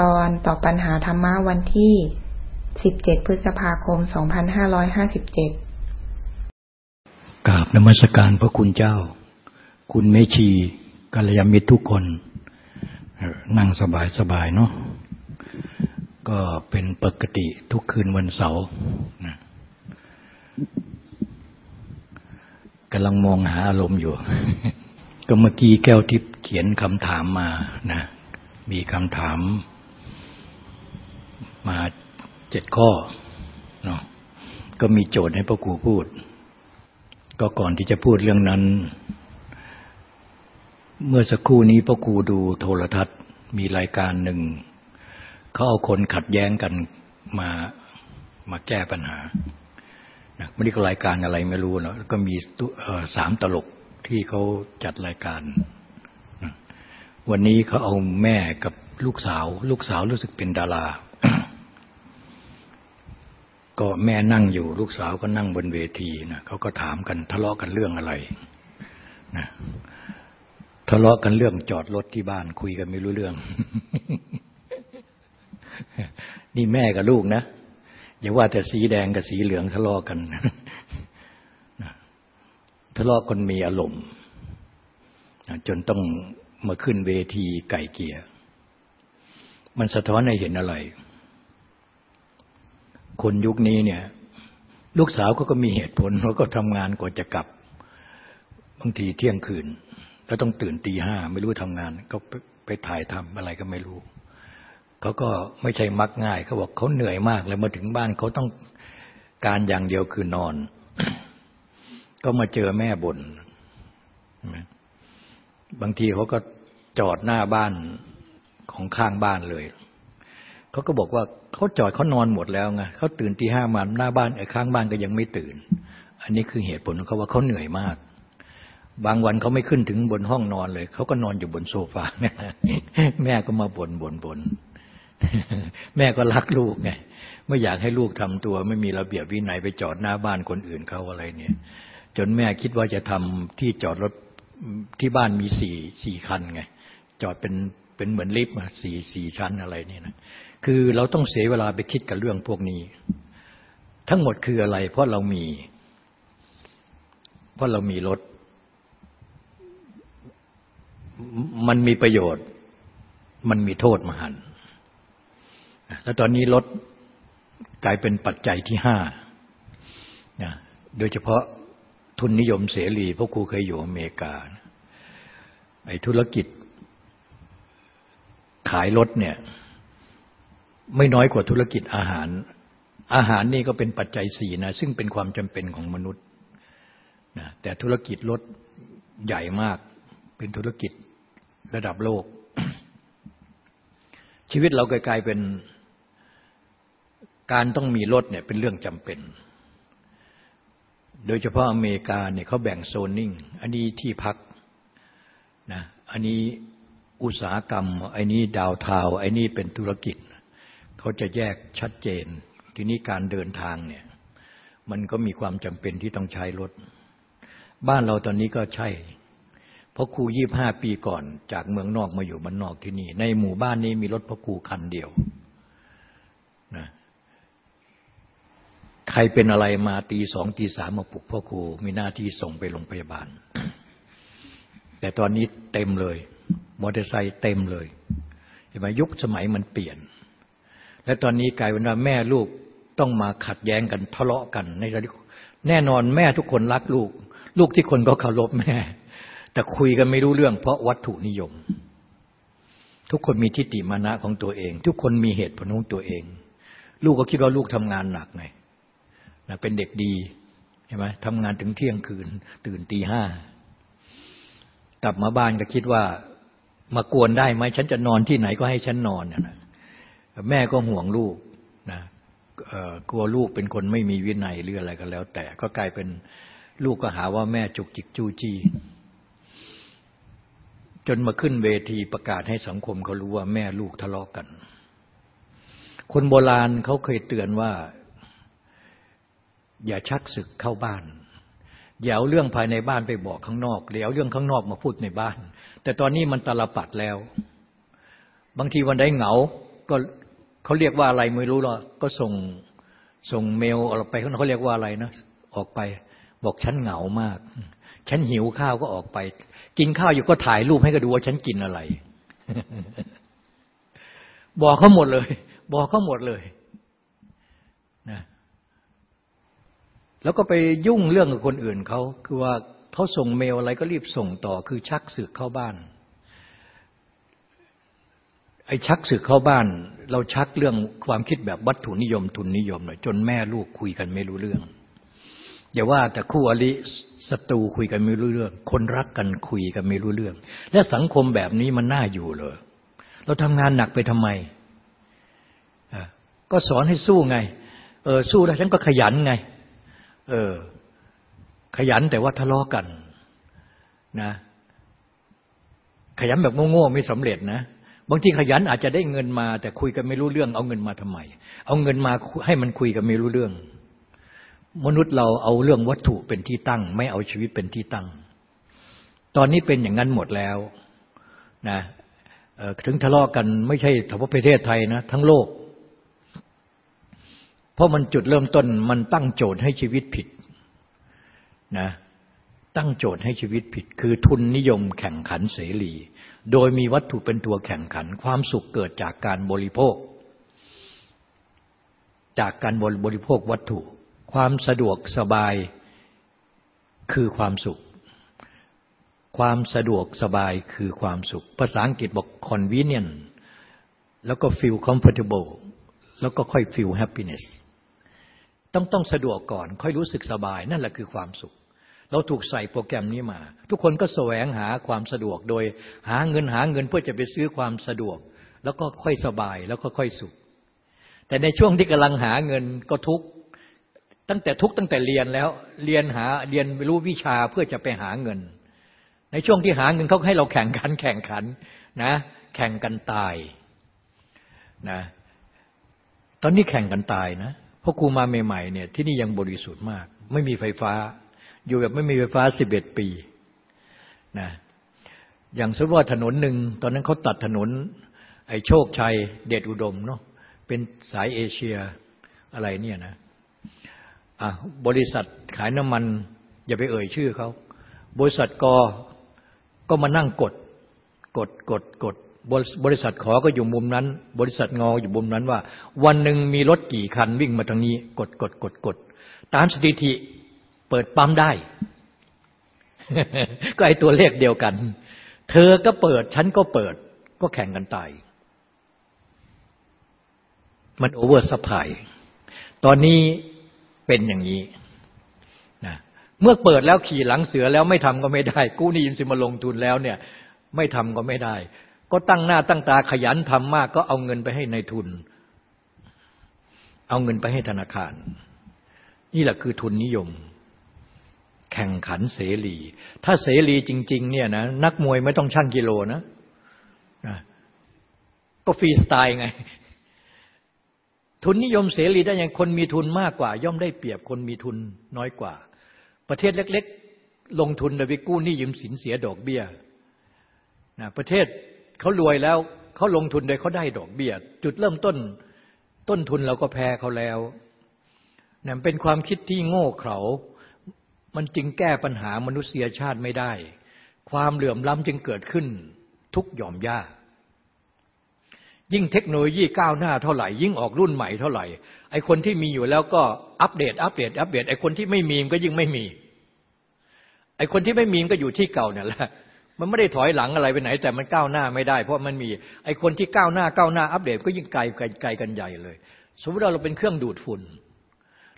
ตอนตอบปัญหาธรรมะวันที่ 17 พฤษภาคม 2557 กราบนมัสการพระคุณเจ้า คุณเมชีกัลยาณมิตรทุกคน นั่งสบายสบายเนาะ ก็เป็นปกติทุกคืนวันเสาร์กำลังมองหาอารมณ์อยู่ ก็เมื่อกี้แก้วทิพย์เขียนคำถามมานะมีคำถาม มาเจ็ดข้อเนาะก็มีโจทย์ให้พ่อครูพูด ก็ก่อนที่จะพูดเรื่องนั้น เมื่อสักครู่นี้พ่อครูดูโทรทัศน์มีรายการหนึ่งเขาเอาคนขัดแย้งกันมามาแก้ปัญหาไม่ได้ก็รายการอะไรไม่รู้เนาะก็มีสามตลกที่เขาจัดรายการ วันนี้เขาเอาแม่กับลูกสาว ลูกสาวรู้สึกเป็นดารา ก็แม่นั่งอยู่ลูกสาวก็นั่งบนเวทีนะเขาก็ถามกันทะเลาะกันเรื่องอะไรนะทะเลาะกันเรื่องจอดรถที่บ้านคุยกันไม่รู้เรื่อง นี่แม่กับลูกนะอย่าว่าแต่สีแดงกับสีเหลืองทะเลาะกันทะเลาะกันมีอารมณ์จนต้องมาขึ้นเวทีไก่เกียร์มันสะท้อนให้เห็นอะไร คนยุคนี้เนี่ย ลูกสาวก็ก็มีเหตุผลเขาก็ทำงานกว่าจะกลับ บางทีเที่ยงคืน แล้วต้องตื่นตีห้าไม่รู้ทำงานก็ไปถ่ายทำอะไรก็ไม่รู้เขาก็ไม่ใช่มักง่ายเขาบอกเขาเหนื่อยมากเลยมาถึงบ้านเขาต้องการอย่างเดียวคือนอน ก็มาเจอแม่บน่นบางทีเขาก็จอดหน้าบ้านของข้างบ้านเลย เขาก็บอกว่าเขาจอดเขานอนหมดแล้วไงเขาตื่นตีห้ามาหน้าบ้านไอ้ข้างบ้านก็ยังไม่ตื่น อันนี้คือเหตุผลของเขาว่าเขาเหนื่อยมาก บางวันเขาไม่ขึ้นถึงบนห้องนอนเลย เขาก็นอนอยู่บนโซฟาแม่ก็มาบน่นบ่นบ่นแม่ก็รักลูกไงไม่อยากให้ลูกทำตัว ไม่มีระเบียบวินัยไปจอดหน้าบ้านคนอื่นเขาอะไรเนี่ย จนแม่คิดว่าจะทำที่จอดรถที่บ้านมีสี่สี่คันไงจอดเป็นเป็นเหมือนลิฟต์มาสี่สี่ชั้นอะไรนี่นะ คือเราต้องเสียเวลาไปคิดกับเรื่องพวกนี้ ทั้งหมดคืออะไร เพราะเรามี เพราะเรามีรถ มันมีประโยชน์ มันมีโทษมหัน แล้วตอนนี้รถกลายเป็นปัจจัยที่ห้าโดยเฉพาะทุนนิยมเสรีพวกครูเคยอยู่อเมริกา ไอ้ธุรกิจขายรถเนี่ย ไม่น้อยกว่าธุรกิจอาหาร อาหารนี่ก็เป็นปัจจัยสี่นะซึ่งเป็นความจำเป็นของมนุษย์นะแต่ธุรกิจรถใหญ่มากเป็นธุรกิจระดับโลก ชีวิตเรากลายเป็นการต้องมีรถเนี่ยเป็นเรื่องจำเป็น โดยเฉพาะอเมริกาเนี่ยเขาแบ่งโซนนิ่ง อันนี้ที่พักนะ อันนี้อุตสาหกรรม อันนี้ดาวทาวอันนี้เป็นธุรกิจ เขาจะแยกชัดเจน ทีนี้การเดินทางเนี่ย มันก็มีความจำเป็นที่ต้องใช้รถ บ้านเราตอนนี้ก็ใช่ เพราะครูยี่บห้าปีก่อนจากเมืองนอกมาอยู่บ้านนอกที่นี่ ในหมู่บ้านนี้มีรถพระครูคันเดียวนะใครเป็นอะไรมาตีสองตีสามมาปลุกพ่อครูมีหน้าที่ส่งไปโรงพยาบาล แต่ตอนนี้เต็มเลย มอเตอร์ไซค์เต็มเลยเห็นไหมยุคสมัยมันเปลี่ยน และตอนนี้กลายเป็นว่าแม่ลูกต้องมาขัดแย้งกันทะเลาะกันในแน่นอนแม่ทุกคนรักลูก ลูกที่คนก็เคารพแม่ แต่คุยกันไม่รู้เรื่องเพราะวัตถุนิยม ทุกคนมีทิฏฐิมานะของตัวเอง ทุกคนมีเหตุผลของตัวเอง ลูกก็คิดว่าลูกทำงานหนักไงเป็นเด็กดีใช่ไหมทำงานถึงเที่ยงคืน ตื่นตีห้ากลับมาบ้านก็คิดว่ามากวนได้ไหมฉันจะนอนที่ไหนก็ให้ฉันนอนนะ แม่ก็ห่วงลูกนะกลัวลูกเป็นคนไม่มีวินัยหรืออะไรก็แล้ว แต่ก็กลายเป็นลูกก็หาว่าแม่จุกจิกจู้จี้จนมาขึ้นเวทีประกาศให้สังคมเขารู้ว่าแม่ลูกทะเลาะกกัน คนโบราณเขาเคยเตือนว่า อย่าชักศึกเข้าบ้าน อย่าเอาเรื่องภายในบ้านไปบอกข้างนอกเดี๋ยวเอาเรื่องข้างนอกมาพูดในบ้าน แต่ตอนนี้มันตลปัดแล้ว บางทีวันใดเหงาก็ เขาเรียกว่าอะไรไม่รู้หรอกก็ส่งส่งเมลออกไปเขาเรียกว่าอะไรนะออกไป บอกฉันเหงามาก ฉันหิวข้าวก็ออกไป กินข้าวอยู่ก็ถ่ายรูปให้ก็ดูว่าฉันกินอะไร บอกเขาหมดเลย บอกเขาหมดเลยนะแล้วก็ไปยุ่งเรื่องกับคนอื่นเขาคือว่าเขาส่งเมลอะไรก็รีบส่งต่อ คือชักสึกเข้าบ้าน ไอ้ชักสึกเข้าบ้าน เราชักเรื่องความคิดแบบวัตถุนิยมทุนนิยมหน่อยจนแม่ลูกคุยกันไม่รู้เรื่องอย่าว่าแต่คู่อริศัตรูคุยกันไม่รู้เรื่อง คนรักกันคุยกันไม่รู้เรื่อง และสังคมแบบนี้มันน่าอยู่เลย เราทำงานหนักไปทำไมก็สอนให้สู้ไง เออสู้แล้วฉันก็ขยันไง เออ ขยันแต่ว่าทะเลาะกันนะ ขยันแบบโง่ๆไม่สำเร็จนะ บางทีขยันอาจจะได้เงินมา แต่คุยกันไม่รู้เรื่อง เอาเงินมาทำไม เอาเงินมาให้มันคุยกันไม่รู้เรื่อง มนุษย์เราเอาเรื่องวัตถุเป็นที่ตั้ง ไม่เอาชีวิตเป็นที่ตั้ง ตอนนี้เป็นอย่างนั้นหมดแล้วนะถึงทะเลาะกันไม่ใช่เฉพาะประเทศไทยนะทั้งโลก เพราะมันจุดเริ่มต้นมันตั้งโจทย์ให้ชีวิตผิดนะตั้งโจทย์ให้ชีวิตผิด คือทุนนิยมแข่งขันเสรี โดยมีวัตถุเป็นตัวแข่งขัน ความสุขเกิดจากการบริโภค จากการบริโภควัตถุ ความสะดวกสบายคือความสุข ความสะดวกสบายคือความสุข ภาษาอังกฤษบอก convenient แล้วก็ feel comfortable แล้วก็ค่อย feel happiness ต้องต้องสะดวกก่อน ค่อยรู้สึกสบายนั่นแหละคือความสุข เราถูกใส่โปรแกรมนี้มา ทุกคนก็แสวงหาความสะดวกโดยหาเงินหาเงินเพื่อจะไปซื้อความสะดวก แล้วก็ค่อยสบายแล้วก็ค่อยสุข แต่ในช่วงที่กำลังหาเงินก็ทุกตั้งแต่ทุกตั้งแต่เรียนแล้วเรียนหาเรียนรู้วิชาเพื่อจะไปหาเงิน ในช่วงที่หาเงินเขาให้เราแข่งขันแข่งขันนะ แข่งกันตายนะตอนนี้แข่งกันตายนะพราะครูมาใหม่ๆเนี่ยที่นี่ยังบริสุทธิ์มาก ไม่มีไฟฟ้า อยู่แบบไม่มีไฟฟ้าสิบเอ็ดปีนะอย่างสมมติว่าถนนหนึ่งตอนนั้นเขาตัดถนน ไอ้โชคชัยเดชอุดมเนาะเป็นสายเอเชียอะไรเนี่ยนะอะบริษัทขายน้ำมัน อย่าไปเอ่ยชื่อเขา บริษัทกก็มานั่งกดกดกดกดบริษัทขอก็อยู่มุมนั้น บริษัทงออยู่มุมนั้นว่า วันหนึ่งมีรถกี่คันวิ่งมาทางนี้ กดกดกดกดตามสถิติ เปิดปั๊มได้ ก็ไอตัวเลขเดียวกัน เธอก็เปิด ฉันก็เปิด ก็แข่งกันตาย มัน oversupply ตอนนี้เป็นอย่างนี้นะเมื่อเปิดแล้วขี่หลังเสือแล้วไม่ทำก็ไม่ได้ กู้หนี้ยืมสินมาลงทุนแล้วเนี่ย ไม่ทำก็ไม่ได้ ก็ตั้งหน้าตั้งตาขยันทำมาก ก็เอาเงินไปให้ในทุน เอาเงินไปให้ธนาคาร นี่แหละคือทุนนิยม แข่งขันเสรี ถ้าเสรีจริง ๆ เนี่ยนะนักมวยไม่ต้องชั่งกิโลนะนะก็ฟรีสไตล์ไง ทุนนิยมเสรีได้ยังคนมีทุนมากกว่า ย่อมได้เปรียบคนมีทุนน้อยกว่า ประเทศเล็ก ๆ ลงทุนโดยไปกู้หนี้ยืมสินเสียดอกเบี้ยนะประเทศเขารวยแล้วเขาลงทุนโดยเขาได้ดอกเบี้ย จุดเริ่มต้นต้นทุนเราก็แพ้เขาแล้วนี่เป็นความคิดที่โง่เขลา มันจึงแก้ปัญหามนุษยชาติไม่ได้ ความเหลื่อมล้ำจึงเกิดขึ้นทุกหย่อมย่ายิ่งเทคโนโลยีก้าวหน้าเท่าไหร่ ยิ่งออกรุ่นใหม่เท่าไหร่ไอคนที่มีอยู่แล้วก็อัปเดต อัปเดต อัปเดตไอคนที่ไม่มีมก็ยิ่งไม่มี ไอคนที่ไม่มีก็อยู่ที่เก่าเนี่ยแหละมันไม่ได้ถอยหลังอะไรไปไหน แต่มันก้าวหน้าไม่ได้ เพราะมันมีไอ้คนที่ก้าวหน้าก้าวหน้าอัปเดตก็ยิ่งไกลไกลไกลกันใหญ่เลย สมมติเราเราเป็นเครื่องดูดฝุ่น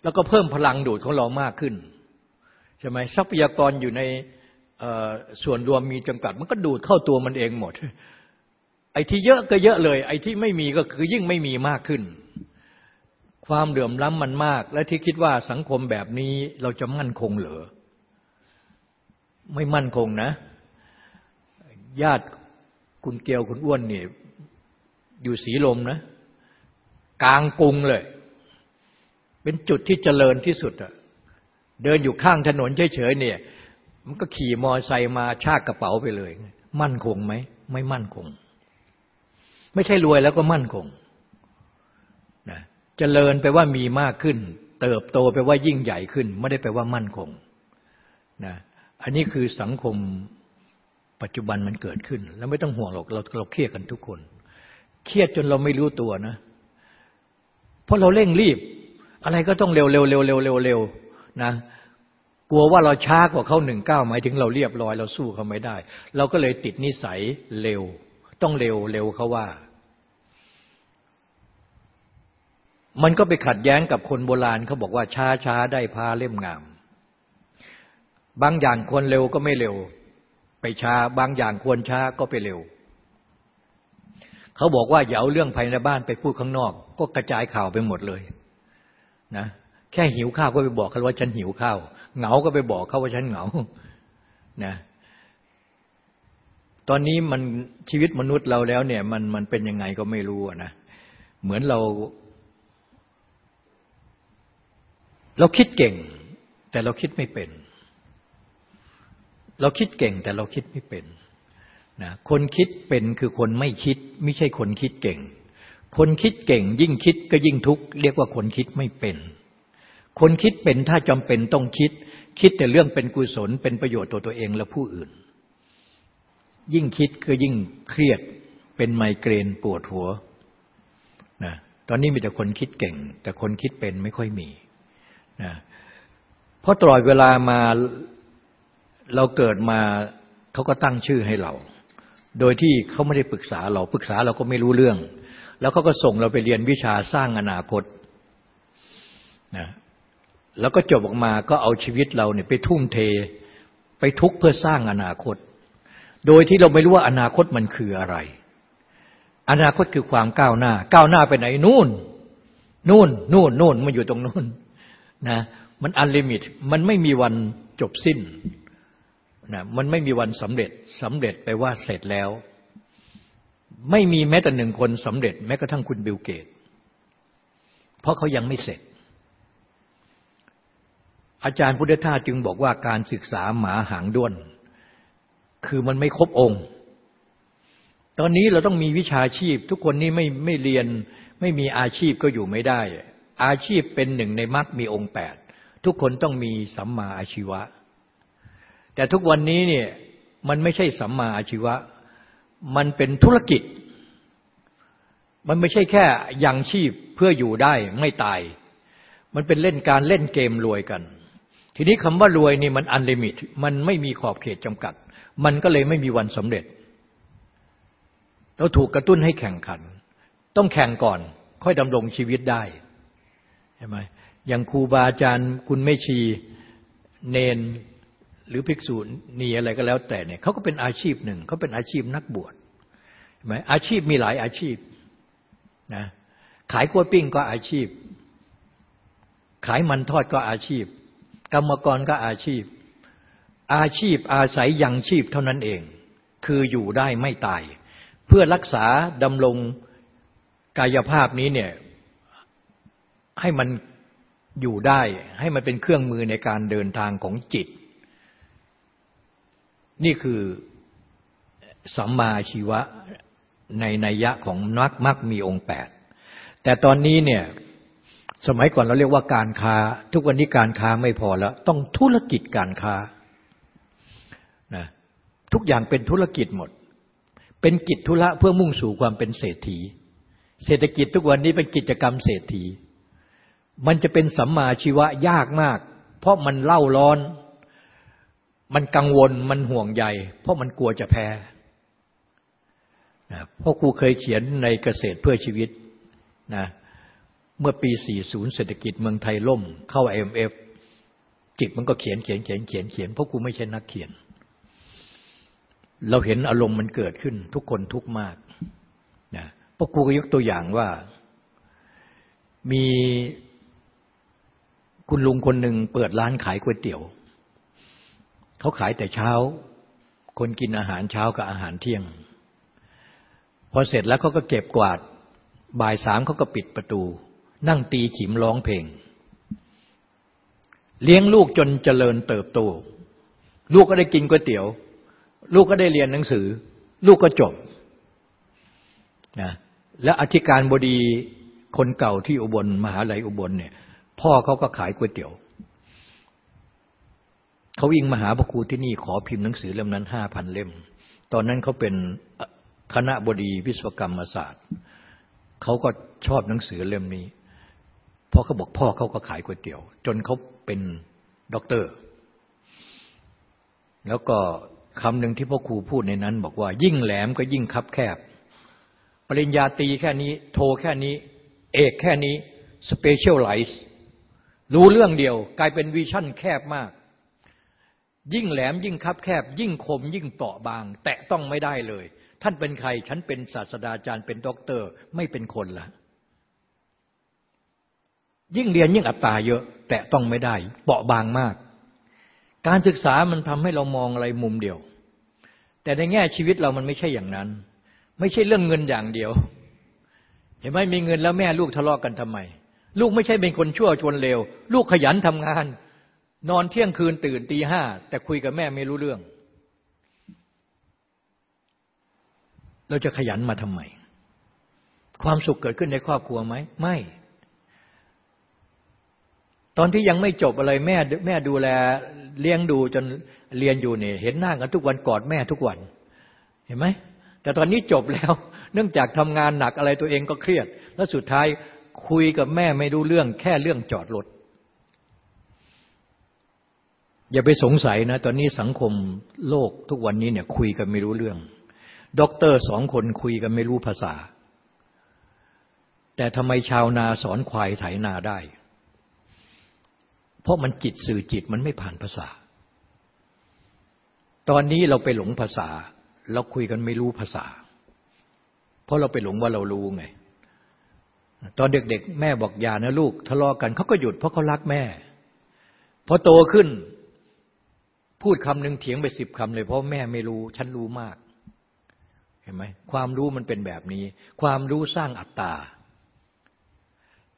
แล้วก็เพิ่มพลังดูดของเรามากขึ้น ใช่ไหมทรัพยากรอยู่ในส่วนรวมมีจำกัด มันก็ดูดเข้าตัวมันเองหมด ไอ้ที่เยอะก็เยอะเลย ไอ้ที่ไม่มีก็คือยิ่งไม่มีมากขึ้น ความเดือมล้ำมันมาก และที่คิดว่าสังคมแบบนี้เราจะมั่นคงเหรอไม่มั่นคงนะ ญาติคุณเกียวคุณอ้วนเนี่ยอยู่สีลมนะ กลางกรุงเลย เป็นจุดที่เจริญที่สุดอะ เดินอยู่ข้างถนนเฉยๆเนี่ย มันก็ขี่มอไซค์มาชากกระเป๋าไปเลย มั่นคงไหม ไม่มั่นคง ไม่ใช่รวยแล้วก็มั่นคงนะเจริญไปว่ามีมากขึ้น เติบโตไปว่ายิ่งใหญ่ขึ้น ไม่ได้ไปว่ามั่นคงนะอันนี้คือสังคมปัจจุบันมันเกิดขึ้น แล้วไม่ต้องห่วงหรอกเราเราเครียดกันทุกคน เครียดจนเราไม่รู้ตัวนะ เพราะเราเร่งรีบ อะไรก็ต้องเร็วเร็วเร็วเร็วเร็วเร็ว นะกลัวว่าเราช้ากว่าเขาหนึ่งเก้าหมายถึงเราเรียบร้อยเราสู้เขาไม่ได้ เราก็เลยติดนิสัยเร็ว ต้องเร็วเร็วเขาว่า มันก็ไปขัดแย้งกับคนโบราณเขาบอกว่าช้าช้าได้พาเล่มงาม บางอย่างควรเร็วก็ไม่เร็ว ไปช้าบางอย่างควรช้าก็ไปเร็ว เขาบอกว่าอย่าเอาเรื่องภายในบ้านไปพูดข้างนอก ก็กระจายข่าวไปหมดเลย นะ แค่หิวข้าวก็ไปบอกเขาว่าฉันหิวข้าวเหงาก็ไปบอกเขาว่าฉันเหงานะตอนนี้มันชีวิตมนุษย์เราแล้วเนี่ย มันมันเป็นยังไงก็ไม่รู้นะเหมือนเรา เราคิดเก่ง แต่เราคิดไม่เป็น เราคิดเก่ง แต่เราคิดไม่เป็นนะคนคิดเป็นคือคนไม่คิด ไม่ใช่คนคิดเก่ง คนคิดเก่ง ยิ่งคิดก็ยิ่งทุกข์เรียกว่าคนคิดไม่เป็น คนคิดเป็นถ้าจำเป็นต้องคิด คิดแต่เรื่องเป็นกุศลเป็นประโยชน์ตัวตัวเองและผู้อื่น ยิ่งคิดก็ยิ่งเครียดเป็นไมเกรนปวดหัวนะตอนนี้มีแต่คนคิดเก่ง แต่คนคิดเป็นไม่ค่อยมีนะเพราะตลอดเวลามาเราเกิดมาเขาก็ตั้งชื่อให้เรา โดยที่เขาไม่ได้ปรึกษาเราปรึกษาเราก็ไม่รู้เรื่อง แล้วเขาก็ส่งเราไปเรียนวิชาสร้างอนาคตนะ แล้วก็จบออกมาก็เอาชีวิตเราเนี่ยไปทุ่มเท ไปทุกเพื่อสร้างอนาคต โดยที่เราไม่รู้ว่าอนาคตมันคืออะไร อนาคตคือความก้าวหน้า ก้าวหน้าไปไหนนู่น นู่นนู่นนู่นมันอยู่ตรงนู่นนะมันอันลิมิตมันไม่มีวันจบสิ้นนะมันไม่มีวันสำเร็จสำเร็จไปว่าเสร็จแล้ว ไม่มีแม้แต่หนึ่งคนสำเร็จ แม้กระทั่งคุณบิลเกต เพราะเขายังไม่เสร็จ อาจารย์พุทธทาสจึงบอกว่าการศึกษาหมาหางด้วน คือมันไม่ครบองค์ ตอนนี้เราต้องมีวิชาชีพ ทุกคนนี้ไม่ไม่เรียนไม่มีอาชีพก็อยู่ไม่ได้ อาชีพเป็นหนึ่งในมรรคมีองค์แปดทุกคนต้องมีสัมมาอาชีวะ แต่ทุกวันนี้เนี่ยมันไม่ใช่สัมมาอาชีวะ มันเป็นธุรกิจ มันไม่ใช่แค่ยังชีพเพื่ออยู่ได้ไม่ตาย มันเป็นเล่นการเล่นเกมรวยกัน ทีนี้คำว่ารวยนี่มันอันลิมิต มันไม่มีขอบเขตจำกัด มันก็เลยไม่มีวันสำเร็จ เราถูกกระตุ้นให้แข่งขัน ต้องแข่งก่อน ค่อยดำรงชีวิตได้ใช่ไหมอย่างครูบาอาจารย์คุณไม่ชีเนนหรือภิกษุนีอะไรก็แล้วแต่เนี่ยเขาก็เป็นอาชีพหนึ่งเขาเป็นอาชีพนักบวชใช่ไหมอาชีพมีหลายอาชีพนะขายกล้วยปิ้งก็อาชีพ ขายมันทอดก็อาชีพ กรรมกรก็อาชีพ อาชีพอาศัยยังชีพเท่านั้นเอง คืออยู่ได้ไม่ตาย เพื่อรักษาดำรงกายภาพนี้เนี่ยให้มันอยู่ได้ให้มันเป็นเครื่องมือในการเดินทางของจิต นี่คือสัมมาชีวะในนัยยะของนักมักมีองค์แปดแต่ตอนนี้เนี่ย สมัยก่อนเราเรียกว่าการค้า ทุกวันนี้การค้าไม่พอแล้ว ต้องธุรกิจการค้านะทุกอย่างเป็นธุรกิจหมด เป็นกิจธุระเพื่อมุ่งสู่ความเป็นเศรษฐี เศรษฐกิจทุกวันนี้เป็นกิจกรรมเศรษฐี มันจะเป็นสัมมาชีวะยากมาก เพราะมันเล่าร้อน มันกังวลมันห่วงใยเพราะมันกลัวจะแพ้นะเพราะครูเคยเขียนในเกษตรเพื่อชีวิตนะ เมื่อปี 40 เศรษฐกิจเมืองไทยล่ม เข้า IMF จิตมันก็เขียนเขียนเขียนเขียนเขียนเพราะกูไม่ใช่นักเขียน เราเห็นอารมณ์มันเกิดขึ้น ทุกคนทุกมากนะเพราะกูก็ยกตัวอย่างว่ามีคุณลุงคนหนึ่งเปิดร้านขายก๋วยเตี๋ยว เขาขายแต่เช้า คนกินอาหารเช้ากับอาหารเที่ยง พอเสร็จแล้วเขาก็เก็บกวาด บ่ายสามเขาก็ปิดประตู นั่งตีขิมร้องเพลง เลี้ยงลูกจนเจริญเติบโต ลูกก็ได้กินก๋วยเตี๋ยว ลูกก็ได้เรียนหนังสือ ลูกก็จบนะแล้วอธิการบดีคนเก่าที่อุบลมหาลัยอุบลเนี่ยพ่อเขาก็ขายก๋วยเตี๋ยวเขาวิ่งมาหาพระครูที่นี่ขอพิมพ์หนังสือเล่มนั้นห้าพันเล่ม ตอนนั้นเขาเป็นคณะบดีวิศวกรรมศาสตร์ เขาก็ชอบหนังสือเล่มนี้ พราะเขาบอกพ่อเขาก็ขายก๋วยเตี๋ยว จนเขาเป็นด็อกเตอร์ แล้วก็คำหนึ่งที่พ่อครูพูดในนั้น บอกว่า ยิ่งแหลมก็ยิ่งคับแคบ ปริญญาตรีแค่นี้ โทแค่นี้ เอกแค่นี้ specialize รู้เรื่องเดียว กลายเป็น vision แคบมาก ยิ่งแหลมยิ่งคับแคบ ยิ่งคม ยิ่งเปราะบาง แตะต้องไม่ได้เลย ท่านเป็นใคร ฉันเป็นศาสตราจารย์เป็นด็อกเตอร์ ไม่เป็นคนละ ยิ่งเรียนยิ่งอัตราเยอะ แตะต้องไม่ได้ เปราะบางมาก การศึกษามันทำให้เรามองอะไรมุมเดียว แต่ในแง่ชีวิตเรามันไม่ใช่อย่างนั้น ไม่ใช่เรื่องเงินอย่างเดียว เห็นไหมมีเงินแล้วแม่ลูกทะเลาะกกันทำไม ลูกไม่ใช่เป็นคนชั่วชวนเลว ลูกขยันทำงาน นอนเที่ยงคืนตื่นตีห้าแต่คุยกับแม่ไม่รู้เรื่อง เราจะขยันมาทำไม ความสุขเกิดขึ้นในครอบครัวไหม ไม่ ตอนที่ยังไม่จบอะไรแม่แม่ดูแลเลี้ยงดูจนเรียนอยู่เนี่ยเห็นหน้ากันทุกวันกอดแม่ทุกวัน เห็นไหมแต่ตอนนี้จบแล้ว เนื่องจากทำงานหนักอะไรตัวเองก็เครียด แล้วสุดท้ายคุยกับแม่ไม่รู้เรื่องแค่เรื่องจอดรถอย่าไปสงสัยนะ ตอนนี้สังคมโลกทุกวันนี้เนี่ยคุยกันไม่รู้เรื่องด็อกเตอร์สองคนคุยกันไม่รู้ภาษา แต่ทำไมชาวนาสอนควายไถนาได้ เพราะมันจิตสื่อจิตมันไม่ผ่านภาษา ตอนนี้เราไปหลงภาษา เราคุยกันไม่รู้ภาษา เพราะเราไปหลงว่าเรารู้ไง ตอนเด็กๆ แม่บอกอย่านะลูกทะเลาะกันเขาก็หยุดเพราะเขารักแม่ พอโตขึ้น พูดคำหนึ่งเถียงไปสิบคำเลย เพราะแม่ไม่รู้ฉันรู้มาก เห็นไหมความรู้มันเป็นแบบนี้ ความรู้สร้างอัตตา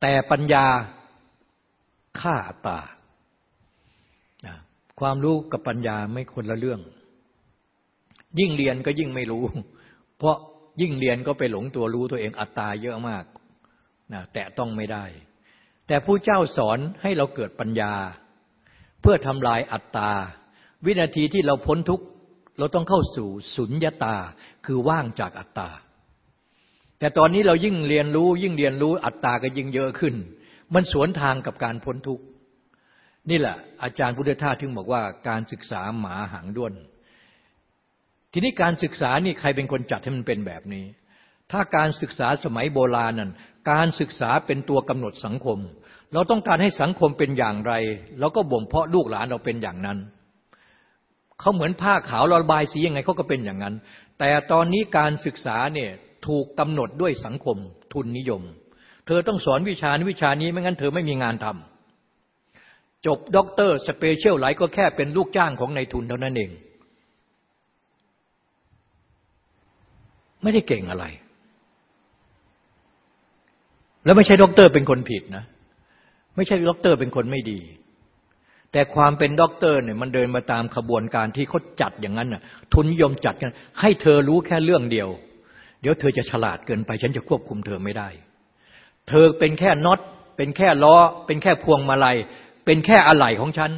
แต่ปัญญา ฆ่าอัตตาความรู้กับปัญญาไม่คนละเรื่อง ยิ่งเรียนก็ยิ่งไม่รู้ เพราะยิ่งเรียนก็ไปหลงตัวรู้ตัวเองอัตตาเยอะมากนะแต่ต้องไม่ได้ แต่ผู้เจ้าสอนให้เราเกิดปัญญา เพื่อทำลายอัตตา วินาทีที่เราพ้นทุกข์เราต้องเข้าสู่สุญญาตาคือว่างจากอัตตา แต่ตอนนี้เรายิ่งเรียนรู้ ยิ่งเรียนรู้อัตตาก็ยิ่งเยอะขึ้น มันสวนทางกับการพ้นทุกข์นี่แหละ อาจารย์พุทธทาสถึงบอกว่าการศึกษาหมาหางด้วน ทีนี้การศึกษานี่ใครเป็นคนจัดให้มันเป็นแบบนี้ ถ้าการศึกษาสมัยโบราณนั้นการศึกษาเป็นตัวกำหนดสังคม เราต้องการให้สังคมเป็นอย่างไรเราก็บ่มเพาะลูกหลานเราเป็นอย่างนั้นเขาเหมือนผ้าขาวระบายสียังไงเขาก็เป็นอย่างนั้น แต่ตอนนี้การศึกษาเนี่ยถูกกำหนดด้วยสังคมทุนนิยม เธอต้องสอนวิชานี้วิชานี้ไม่งั้นเธอไม่มีงานทำจบด็อกเตอร์ specialize ก็แค่เป็นลูกจ้างของนายทุนเท่านั้นเอง ไม่ได้เก่งอะไร แล้วไม่ใช่ด็อกเตอร์เป็นคนผิดนะ ไม่ใช่ด็อกเตอร์เป็นคนไม่ดีแต่ความเป็นด็อกเตอร์เนี่ยมันเดินมาตามขบวนการที่เขาจัดอย่างนั้นน่ะทุนนิยมจัดกัน ให้เธอรู้แค่เรื่องเดียว เดี๋ยวเธอจะฉลาดเกินไป ฉันจะควบคุมเธอไม่ได้ เธอเป็นแค่น็อตเป็นแค่ล้อ เป็นแค่พวงมาลัย เป็นแค่อะไหล่ของฉัน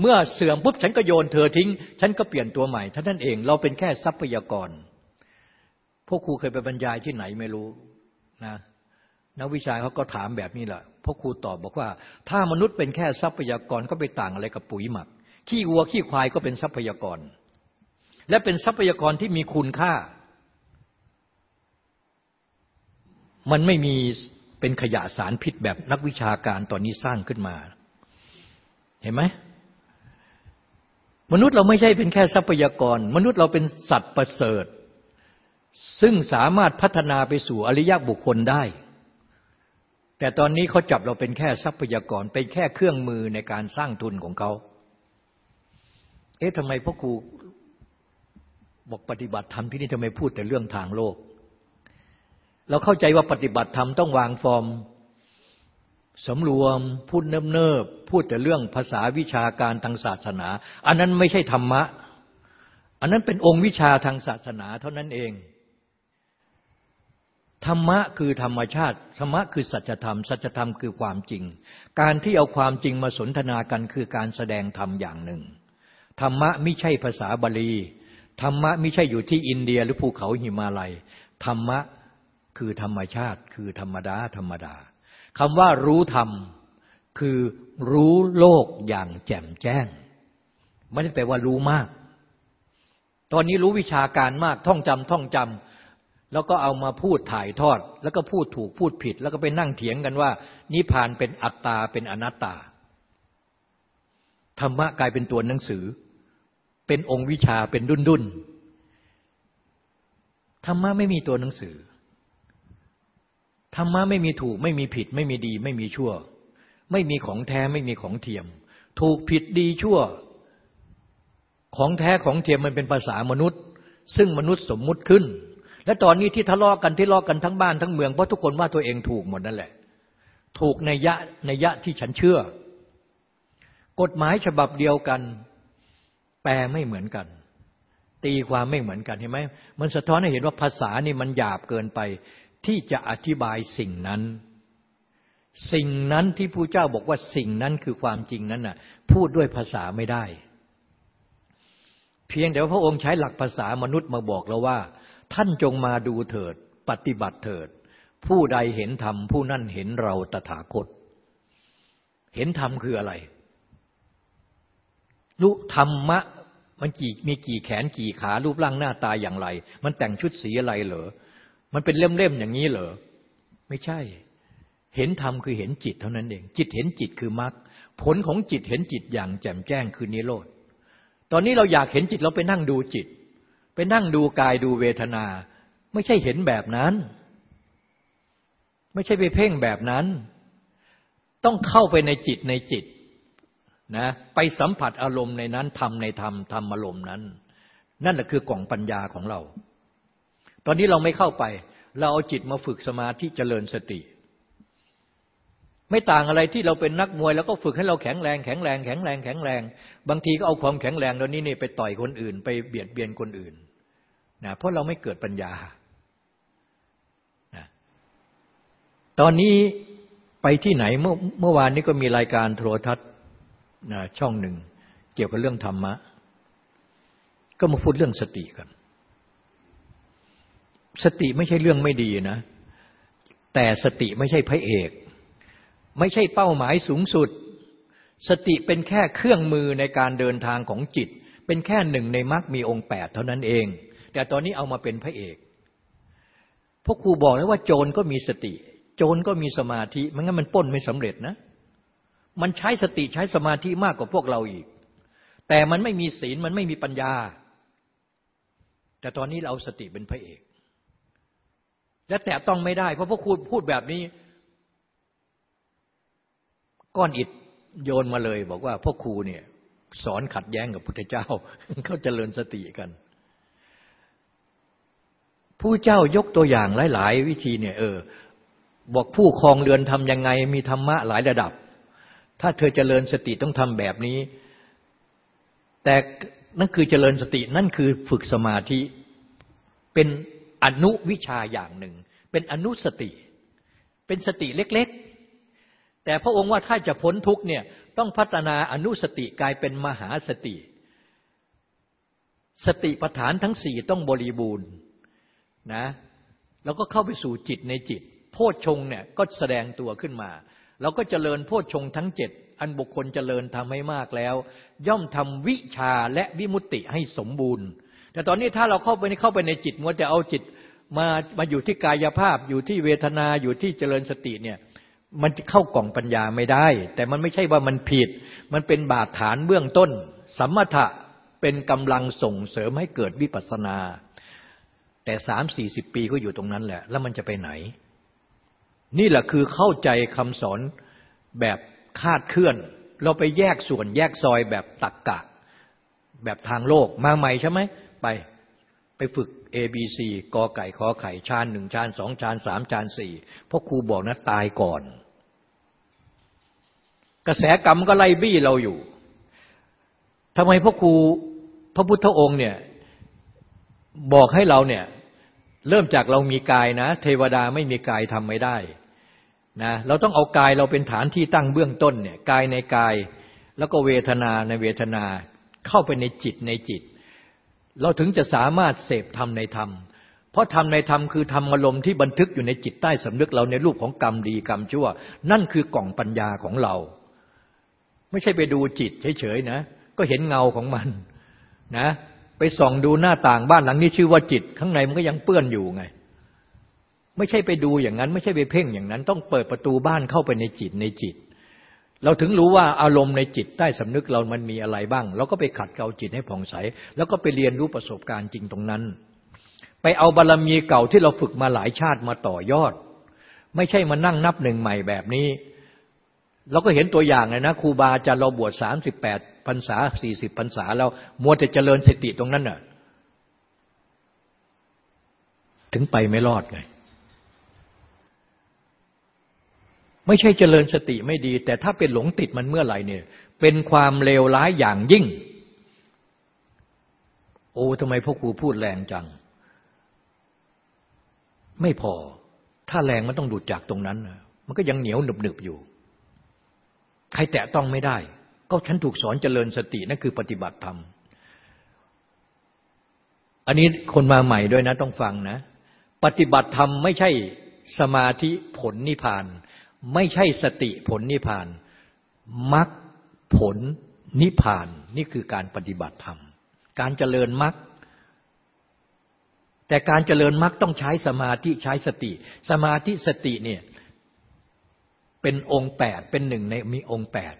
เมื่อเสื่อมปุ๊บฉันก็โยนเธอทิ้ง ฉันก็เปลี่ยนตัวใหม่ท่านั้นเองเราเป็นแค่ทรัพยากร พวกครูเคยไปบรรยายที่ไหนไม่รู้นะนักวิชาเขาก็ถามแบบนี้แหละพ่อครูตอบบอกว่า ถ้ามนุษย์เป็นแค่ทรัพยากรก็ไปต่างอะไรกับปุ๋ยหมัก ขี้วัวขี้ควายก็เป็นทรัพยากร และเป็นทรัพยากรที่มีคุณค่า มันไม่มี เป็นขยะสารพิษแบบนักวิชาการตอนนี้สร้างขึ้นมา เห็นไหมมนุษย์เราไม่ใช่เป็นแค่ทรัพยากร มนุษย์เราเป็นสัตว์ประเสริฐ ซึ่งสามารถพัฒนาไปสู่อริยบุคคลได้ แต่ตอนนี้เขาจับเราเป็นแค่ทรัพยากร เป็นแค่เครื่องมือในการสร้างทุนของเขา เอ๊ะทำไมพ่อครูบอกปฏิบัติธรรมที่นี่ทำไมพูดแต่เรื่องทางโลก เราเข้าใจว่าปฏิบัติธรรมต้องวางฟอร์มสำรวม พูดเนิบๆพูดแต่เรื่องภาษาวิชาการทางศาสนา อันนั้นไม่ใช่ธรรมะ อันนั้นเป็นองค์วิชาทางศาสนาเท่านั้นเอง ธรรมะคือธรรมชาติ ธรรมะคือสัจธรรม สัจธรรมคือความจริง การที่เอาความจริงมาสนทนากันคือการแสดงธรรมอย่างหนึ่ง ธรรมะไม่ใช่ภาษาบาลี ธรรมะไม่ใช่อยู่ที่อินเดียหรือภูเขาหิมาลัย ธรรมะ คือธรรมชาติ คือธรรมดา ธรรมดาคำว่ารู้ธรรม คือรู้โลกอย่างแจ่มแจ้ง ไม่ได้แปลว่ารู้มาก ตอนนี้รู้วิชาการมากท่องจำท่องจำแล้วก็เอามาพูดถ่ายทอด แล้วก็พูดถูกพูดผิด แล้วก็ไปนั่งเถียงกันว่า นิพพานเป็นอัตตาเป็นอนัตตา ธรรมะกลายเป็นตัวหนังสือ เป็นองค์วิชาเป็นดุนดุนธรรมะไม่มีตัวหนังสือ ธรรมะไม่มีถูก ไม่มีผิด ไม่มีดี ไม่มีชั่ว ไม่มีของแท้ไม่มีของเทียม ถูกผิดดีชั่ว ของแท้ของเทียมมันเป็นภาษามนุษย์ ซึ่งมนุษย์สมมุติขึ้น และตอนนี้ที่ทะเลาะกันที่ทะเลาะกันทั้งบ้านทั้งเมืองเพราะทุกคนว่าตัวเองถูกหมดนั่นแหละ ถูกในยะในยะที่ฉันเชื่อ กฎหมายฉบับเดียวกัน แปลไม่เหมือนกัน ตีความไม่เหมือนกันเห็นไหมมันสะท้อนให้เห็นว่าภาษานี่มันหยาบเกินไป ที่จะอธิบายสิ่งนั้น สิ่งนั้นที่ผู้เจ้าบอกว่าสิ่งนั้นคือความจริงนั้นน่ะ พูดด้วยภาษาไม่ได้ เพียงแต่ว่าพระองค์ใช้หลักภาษามนุษย์มาบอกเราว่า ท่านจงมาดูเถิด ปฏิบัติเถิด ผู้ใดเห็นธรรมผู้นั่นเห็นเราตถาคต เห็นธรรมคืออะไรรู้ธรรมะมันกี่มีกี่แขนกี่ขารูปร่างหน้าตาอย่างไร มันแต่งชุดสีอะไรเหรอ มันเป็นเล่มๆอย่างนี้เหรอ ไม่ใช่ เห็นธรรมคือเห็นจิตเท่านั้นเอง จิตเห็นจิตคือมรรค ผลของจิตเห็นจิตอย่างแจ่มแจ้งคือนิโรธ ตอนนี้เราอยากเห็นจิตเราไปนั่งดูจิต ไปนั่งดูกายดูเวทนา ไม่ใช่เห็นแบบนั้น ไม่ใช่ไปเพ่งแบบนั้น ต้องเข้าไปในจิตในจิตนะไปสัมผัสอารมณ์ในนั้นทำในธรรมทำอารมณ์นั้น นั่นแหละคือกล่องปัญญาของเรา ตอนนี้เราไม่เข้าไป เราเอาจิตมาฝึกสมาธิเจริญสติ ไม่ต่างอะไรที่เราเป็นนักมวย แล้วก็ฝึกให้เราแข็งแรงแข็งแรงแข็งแรงแข็งแรง บางทีก็เอาความแข็งแรงตอนนี้นี่ไปต่อยคนอื่น ไปเบียดเบียนคนอื่นนะเพราะเราไม่เกิดปัญญานะตอนนี้ไปที่ไหนเมื่อเมื่อวานนี้ก็มีรายการโทรทัศน์นะช่องหนึ่ง เกี่ยวกับเรื่องธรรมะ ก็มาพูดเรื่องสติกัน สติไม่ใช่เรื่องไม่ดีนะ แต่สติไม่ใช่พระเอก ไม่ใช่เป้าหมายสูงสุด สติเป็นแค่เครื่องมือในการเดินทางของจิต เป็นแค่หนึ่งในมรรคมีองค์แปดเท่านั้นเอง แต่ตอนนี้เอามาเป็นพระเอกพวกครูบอกแล้วว่าโจรก็มีสติ โจรก็มีสมาธิมันงั้นมันป้นไม่สำเร็จนะ มันใช้สติใช้สมาธิมากกว่าพวกเราอีก แต่มันไม่มีศีลมันไม่มีปัญญา แต่ตอนนี้เราเอาสติเป็นพระเอก และแต่ต้องไม่ได้ เพราะพวกครูพูดแบบนี้ ก้อนอิฐโยนมาเลย บอกว่าพ่อครูเนี่ย สอนขัดแย้งกับพุทธเจ้า เขาเจริญสติกันผู้เจ้ายกตัวอย่างหลาย ๆ วิธีเนี่ย เออ บอกผู้ครองเรือนทำยังไง มีธรรมะหลายระดับ ถ้าเธอเจริญสติต้องทำแบบนี้ แต่นั่นคือเจริญสตินั่นคือฝึกสมาธิเป็น อนุวิชาอย่างหนึ่ง เป็นอนุสติ เป็นสติเล็กๆ แต่พระองค์ว่าถ้าจะพ้นทุกเนี่ยต้องพัฒนาอนุสติกลายเป็นมหาสติ สติปัฏฐานทั้งสี่ต้องบริบูรณ์นะแล้วก็เข้าไปสู่จิตในจิต โพชฌงเนี่ยก็แสดงตัวขึ้นมา เราก็เจริญโพชฌงทั้งเจ็ดอันบุคคลเจริญทำให้มากแล้ว ย่อมทำวิชาและวิมุตติให้สมบูรณ์ แต่ตอนนี้ถ้าเราเข้าไปเข้าไปในจิตมัวจะเอาจิตมามาอยู่ที่กายภาพ อยู่ที่เวทนาอยู่ที่เจริญสติเนี่ย มันจะเข้ากล่องปัญญาไม่ได้ แต่มันไม่ใช่ว่ามันผิด มันเป็นบาดฐานเบื้องต้นสัมมถะเป็นกำลังส่งเสริมให้เกิดวิปัสสนา แต่สามสี่สิบปีก็อยู่ตรงนั้นแหละ แล้วมันจะไปไหน นี่แหละคือเข้าใจคำสอนแบบคาดเคลื่อน เราไปแยกส่วนแยกซอยแบบตักกะ แบบทางโลกมาใหม่ใช่ไหม ไปไปฝึก A B C กอไก่ขอไข่ชานหนึ่งชานสองชานสามชานสี่เพราะครูบอกนะตายก่อน กระแสกรรมก็ไล่บี้เราอยู่ทำไมพ่อครูพระพุทธองค์เนี่ยบอกให้เราเนี่ยเริ่มจากเรามีกายนะ เทวดาไม่มีกายทำไม่ได้นะเราต้องเอากายเราเป็นฐานที่ตั้งเบื้องต้นเนี่ยกายในกาย แล้วก็เวทนาในเวทนาเข้าไปในจิตในจิต เราถึงจะสามารถเสพธรรมในธรรม เพราะธรรมในธรรมคือธรรมอารมณ์ที่บันทึกอยู่ในจิตใต้สำนึกเราในรูปของกรรมดีกรรมชั่ว นั่นคือกล่องปัญญาของเรา ไม่ใช่ไปดูจิตเฉยๆนะ ก็เห็นเงาของมันนะ ไปส่องดูหน้าต่างบ้านหลังนี้ชื่อว่าจิต ข้างในมันก็ยังเปื้อนอยู่ไง ไม่ใช่ไปดูอย่างนั้น ไม่ใช่ไปเพ่งอย่างนั้น ต้องเปิดประตูบ้านเข้าไปในจิตในจิต เราถึงรู้ว่าอารมณ์ในจิตใต้สำนึกเรามันมีอะไรบ้าง เราก็ไปขัดเกลาจิตให้ผ่องใส แล้วก็ไปเรียนรู้ประสบการณ์จริงตรงนั้น ไปเอาบารรมีเก่าที่เราฝึกมาหลายชาติมาต่อยอด ไม่ใช่มานั่งนับหนึ่งใหม่แบบนี้ เราก็เห็นตัวอย่างเลยนะครูบาอาจารย์เราบวชสามสิบแปดพรรษาสี่สิบพรรษาแล้วมัวแต่เจริญสติตรงนั้นน่ะ ถึงไปไม่รอดไง ไม่ใช่เจริญสติไม่ดี แต่ถ้าเป็นหลงติดมันเมื่อไหร่เนี่ย เป็นความเลวร้ายอย่างยิ่ง โอ้ทำไมพ่อครูพูดแรงจัง ไม่พอ ถ้าแรงมันต้องดูดจากตรงนั้น มันก็ยังเหนียวหนึบๆอยู่ ใครแตะต้องไม่ได้ ก็ฉันถูกสอนเจริญสตินั่นคือปฏิบัติธรรมอันนี้คนมาใหม่ด้วยนะต้องฟังนะ ปฏิบัติธรรมไม่ใช่สมาธิผลนิพพาน ไม่ใช่สติผลนิพพานมรรคผลนิพพานนี่คือการปฏิบัติธรรม การเจริญมรรคแต่การเจริญมรรคต้องใช้สมาธิใช้สติ สมาธิสติเนี่ยเป็นองค์แปดเป็นหนึ่งในมีองค์แปด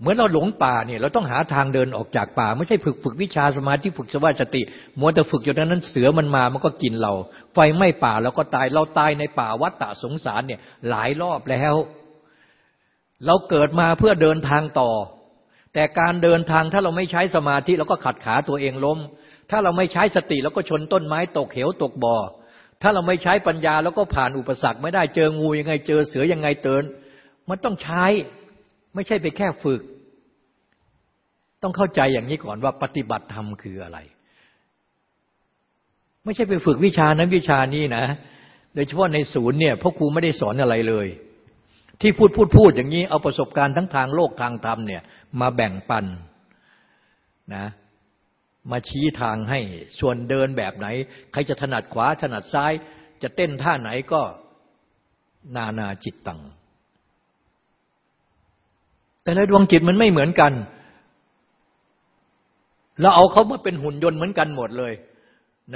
เหมือนเราหลงป่าเนี่ยเราต้องหาทางเดินออกจากป่า ไม่ใช่ฝึกฝึกวิชาสมาธิฝึกสวาสติมัวแต่ฝึกอยู่นั้นเสือมันมามันก็กินเรา ไฟไหม้ป่าเราก็ตายเราตายในป่าวัฏฏะสงสารเนี่ยหลายรอบแล้ว เราเกิดมาเพื่อเดินทางต่อ แต่การเดินทางถ้าเราไม่ใช้สมาธิเราก็ขัดขาตัวเองล้ม ถ้าเราไม่ใช้สติเราก็ชนต้นไม้ตกเหวตกบ่อถ้าเราไม่ใช้ปัญญาเราก็ผ่านอุปสรรคไม่ได้เจองูยังไงเจอเสือยังไงเตือนมันต้องใช้ ไม่ใช่ไปแค่ฝึก ต้องเข้าใจอย่างนี้ก่อนว่าปฏิบัติธรรมคืออะไร ไม่ใช่ไปฝึกวิชานั้นวิชานี้นะ โดยเฉพาะในศูนย์เนี่ยพ่อครูไม่ได้สอนอะไรเลย ที่พูดพูดพูดอย่างนี้เอาประสบการณ์ทั้งทางโลกทางธรรมเนี่ยมาแบ่งปันนะมาชี้ทางให้ส่วนเดินแบบไหน ใครจะถนัดขวาถนัดซ้าย จะเต้นท่าไหนก็นานาจิตตัง แต่ละดวงจิตมันไม่เหมือนกันเราเอาเขามาเป็นหุ่นยนต์เหมือนกันหมดเลย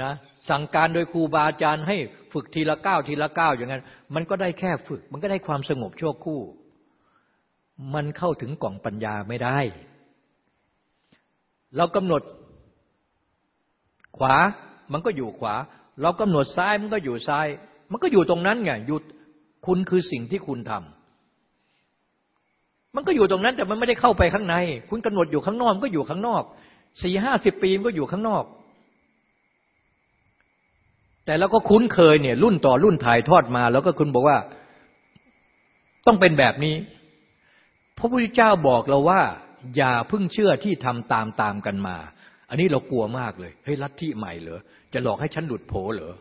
นะสั่งการโดยครูบาอาจารย์ให้ฝึกทีละก้าวทีละก้าวอย่างนั้น มันก็ได้แค่ฝึก มันก็ได้ความสงบชั่วคู่ มันเข้าถึงกล่องปัญญาไม่ได้ เรากำหนดขวามันก็อยู่ขวา เรากำหนดซ้ายมันก็อยู่ซ้าย มันก็อยู่ตรงนั้นไงหยุดคุณคือสิ่งที่คุณทำ มันก็อยู่ตรงนั้นแต่มันไม่ได้เข้าไปข้างใน คุณกำหนดอยู่ข้างนอกมันก็อยู่ข้างนอกสี่ห้าสิบปีมันก็อยู่ข้างนอก แต่แล้วก็คุ้นเคยเนี่ย รุ่นต่อรุ่นถ่ายทอดมา แล้วก็คุณบอกว่า ต้องเป็นแบบนี้ พระพุทธเจ้าบอกเราว่า อย่าพึ่งเชื่อที่ทำตามตามกันมา อันนี้เรากลัวมากเลยเฮ้ยลัทธิใหม่เหรอจะหลอกให้ฉันหลุดโผเหรอ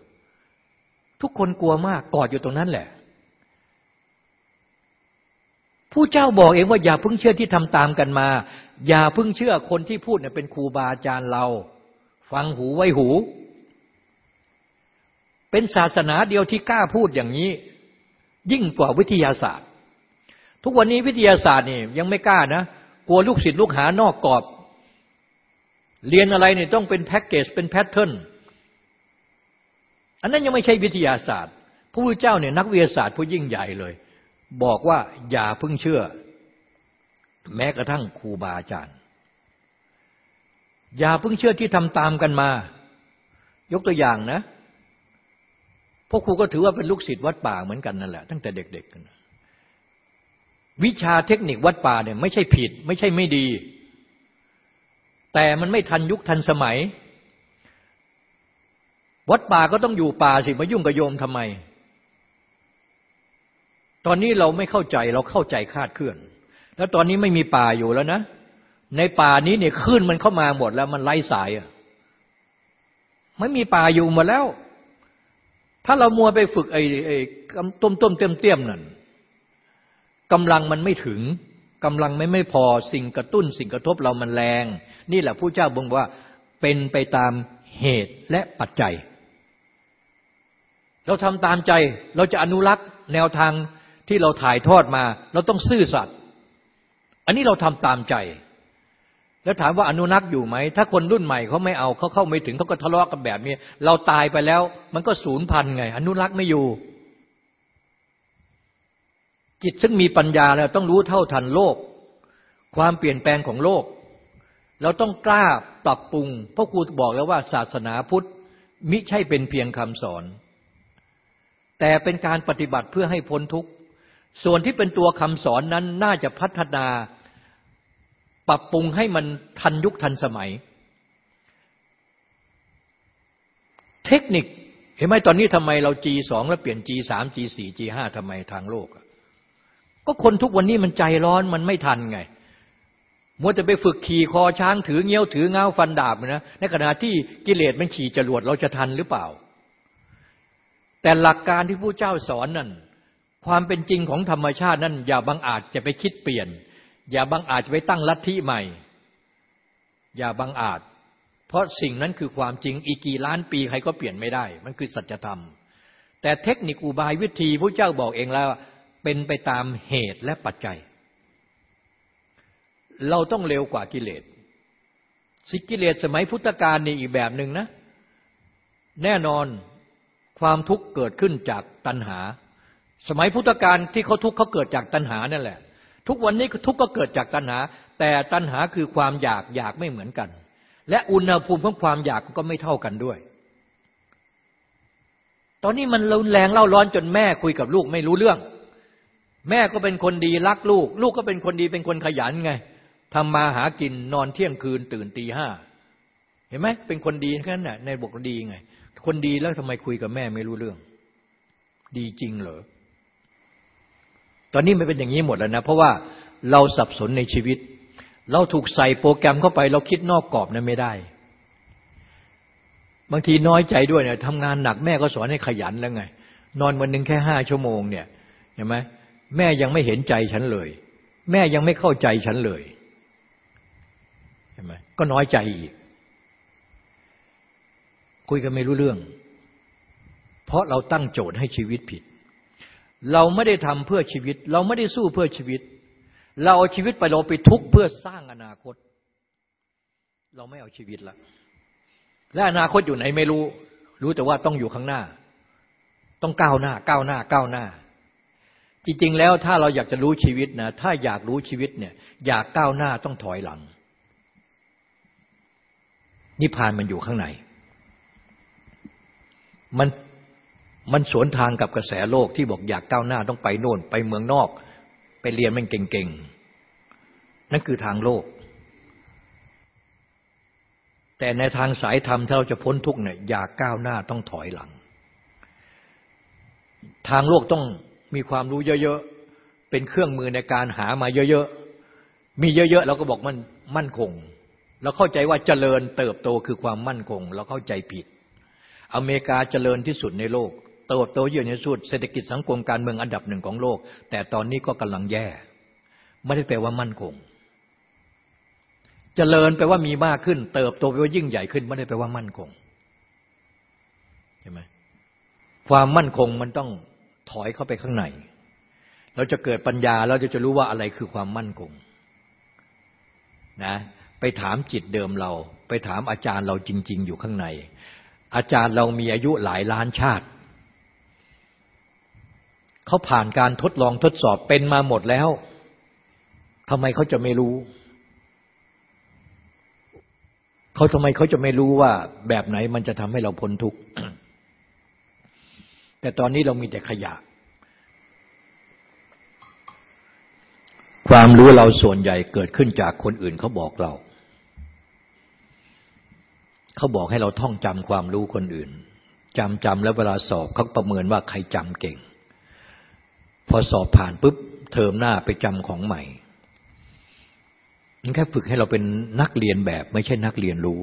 ทุกคนกลัวมากกอดอยู่ตรงนั้นแหละ ผู้เจ้าบอกเองว่าอย่าเพิ่งเชื่อที่ทำตามกันมา อย่าเพิ่งเชื่อคนที่พูดเนี่ยเป็นครูบาอาจารย์เรา ฟังหูไว้หู เป็นศาสนาเดียวที่กล้าพูดอย่างนี้ ยิ่งกว่าวิทยาศาสตร์ ทุกวันนี้วิทยาศาสตร์นี่ยังไม่กล้านะกลัวลูกศิษย์ลูกหานอกกรอบ เรียนอะไรเนี่ยต้องเป็นแพ็กเกจเป็นแพทเทิร์นอันนั้นยังไม่ใช่วิทยาศาสตร์พระพุทธเจ้าเนี่ยนักวิทยาศาสตร์ผู้ยิ่งใหญ่เลย บอกว่าอย่าพึ่งเชื่อ แม้กระทั่งครูบาอาจารย์ อย่าพึ่งเชื่อที่ทำตามกันมา ยกตัวอย่างนะพวกครูก็ถือว่าเป็นลูกศิษย์วัดป่าเหมือนกันนั่นแหละตั้งแต่เด็กๆกันวิชาเทคนิควัดป่าเนี่ยไม่ใช่ผิด ไม่ใช่ไม่ดี แต่มันไม่ทันยุคทันสมัย วัดป่าก็ต้องอยู่ป่าสิมายุ่งกับโยมทำไม ตอนนี้เราไม่เข้าใจเราเข้าใจคาดเคลื่อน แล้วตอนนี้ไม่มีป่าอยู่แล้วนะ ในป่านี้เนี่ยขึ้นมันเข้ามาหมดแล้วมันไล่สายอะไม่มีป่าอยู่หมดแล้ว ถ้าเรามัวไปฝึกไอ้ไอ้ต้มต้มเตี้ยมเตี้ยมนั่นกำลังมันไม่ถึงกำลังไม่ไม่พอสิ่งกระตุ้น สิ่งกระทบเรามันแรง นี่แหละผู้เจ้าบอกว่าเป็นไปตามเหตุและปัจจัย เราทำตามใจเราจะอนุรักษ์แนวทาง ที่เราถ่ายทอดมา เราต้องซื่อสัตย์อันนี้เราทำตามใจ แล้วถามว่าอนุรักษ์อยู่ไหม ถ้าคนรุ่นใหม่เขาไม่เอาเขาเข้าไม่ถึงเขาก็ทะเลาะกันแบบนี้ เราตายไปแล้ว มันก็สูญพันธุ์ไง อนุรักษ์ไม่อยู่ จิตซึ่งมีปัญญาแล้วต้องรู้เท่าทันโลก ความเปลี่ยนแปลงของโลก เราต้องกล้าปรับปรุงเพราะครูบอกแล้วว่าศาสนาพุทธมิใช่เป็นเพียงคำสอน แต่เป็นการปฏิบัติเพื่อให้พ้นทุกข์ ส่วนที่เป็นตัวคำสอนนั้นน่าจะพัฒนาปรับปรุงให้มันทันยุคทันสมัย เทคนิคเห็นไหมตอนนี้ทำไมเรา G2 แล้วเปลี่ยน G3 G4 G5 ทำไมทางโลก ก็คนทุกวันนี้มันใจร้อนมันไม่ทันไงมัวจะไปฝึกขี่คอช้างถือเงี้ยวถือเงาฟันดาบนะในขณะที่กิเลสมันขี่จรวดเราจะทันหรือเปล่า แต่หลักการที่ผู้เจ้าสอนนั่น ความเป็นจริงของธรรมชาตินั้น อย่าบังอาจจะไปคิดเปลี่ยน อย่าบังอาจจะไปตั้งลัทธิใหม่ อย่าบังอาจ เพราะสิ่งนั้นคือความจริงอีกกี่ล้านปีใครก็เปลี่ยนไม่ได้ มันคือสัจธรรม แต่เทคนิคอุบายวิธีพระเจ้าบอกเองแล้วเป็นไปตามเหตุและปัจจัย เราต้องเร็วกว่ากิเลสสิกิเลสสมัยพุทธกาลนี่อีกแบบหนึ่งนะ แน่นอนความทุกข์เกิดขึ้นจากตัณหา สมัยพุทธกาลที่เขาทุกข์เขาเกิดจากตัณหานั่นแหละ ทุกวันนี้ทุกข์ก็เกิดจากตัณหา แต่ตัณหาคือความอยากอยากไม่เหมือนกัน และอุณหภูมิของความอยากก็ไม่เท่ากันด้วย ตอนนี้มันรุนแรงเล่าร้อนจนแม่คุยกับลูกไม่รู้เรื่อง แม่ก็เป็นคนดีรักลูก ลูกก็เป็นคนดีเป็นคนขยันไงทำมาหากินนอนเที่ยงคืนตื่นตีห้าเห็นไหมเป็นคนดีแค่นั้นในบกดีไง คนดีแล้วทำไมคุยกับแม่ไม่รู้เรื่อง ดีจริงเหรอ ตอนนี้มันเป็นอย่างนี้หมดแล้วนะ เพราะว่าเราสับสนในชีวิต เราถูกใส่โปรแกรมเข้าไป เราคิดนอกกรอบนั้นไม่ได้ บางทีน้อยใจด้วยเนี่ยทำงานหนักแม่ก็สอนให้ขยันแล้วไง นอนวันหนึ่งแค่ห้าชั่วโมงเนี่ยเห็นไหมแม่ยังไม่เห็นใจฉันเลย แม่ยังไม่เข้าใจฉันเลยเห็นไหมก็น้อยใจอีก คุยกันไม่รู้เรื่อง เพราะเราตั้งโจทย์ให้ชีวิตผิด เราไม่ได้ทำเพื่อชีวิต เราไม่ได้สู้เพื่อชีวิต เราเอาชีวิตไปเราไปทุกข์เพื่อสร้างอนาคต เราไม่เอาชีวิตละและอนาคตอยู่ไหนไม่รู้ รู้แต่ว่าต้องอยู่ข้างหน้า ต้องก้าวหน้า ก้าวหน้า ก้าวหน้า จริงๆแล้วถ้าเราอยากจะรู้ชีวิตนะถ้าอยากรู้ชีวิตเนี่ย อยากก้าวหน้าต้องถอยหลังนิพพานมันอยู่ข้างใน มัน มันสวนทางกับกระแสโลกที่บอกอยากก้าวหน้าต้องไปโน่น ไปเมืองนอก ไปเรียนมันเก่งๆ นั่นคือทางโลก แต่ในทางสายธรรมถ้าเราจะพ้นทุกเนี่ยอยากก้าวหน้าต้องถอยหลัง ทางโลกต้องมีความรู้เยอะๆ เป็นเครื่องมือในการหามาเยอะๆ มีเยอะๆเราก็บอกมันมั่นคง เราเข้าใจว่าเจริญเติบโตคือความมั่นคง เราเข้าใจผิด อเมริกาเจริญที่สุดในโลก เติบโตอยู่ในสุดเศรษฐกิจสังคมการเมืองอันดับหนึ่งของโลก แต่ตอนนี้ก็กำลังแย่ ไม่ได้แปลว่ามั่นคงจเจริญแปลว่ามีมากขึ้น เติบโตแปลว่ายิ่งใหญ่ขึ้น ไม่ได้แปลว่ามั่นคงใช่ไหมความมั่นคงมันต้องถอยเข้าไปข้างในเราจะเกิดปัญญาเราจะจะรู้ว่าอะไรคือความมั่นคงนะไปถามจิตเดิมเรา ไปถามอาจารย์เราจริง ๆ อยู่ข้างใน อาจารย์เรามีอายุหลายล้านชาติ เขาผ่านการทดลองทดสอบเป็นมาหมดแล้วทำไมเขาจะไม่รู้ เขาทำไมเขาจะไม่รู้ว่าแบบไหนมันจะทำให้เราพ้นทุกข์ แต่ตอนนี้เรามีแต่ขยะ ความรู้เราส่วนใหญ่เกิดขึ้นจากคนอื่นเขาบอกเรา เขาบอกให้เราท่องจำความรู้คนอื่นจำจำแล้วเวลาสอบเขาประเมินว่าใครจำเก่ง พอสอบผ่านปุ๊บเทอมหน้าไปจำของใหม่มันแค่ฝึกให้เราเป็นนักเรียนแบบ ไม่ใช่นักเรียนรู้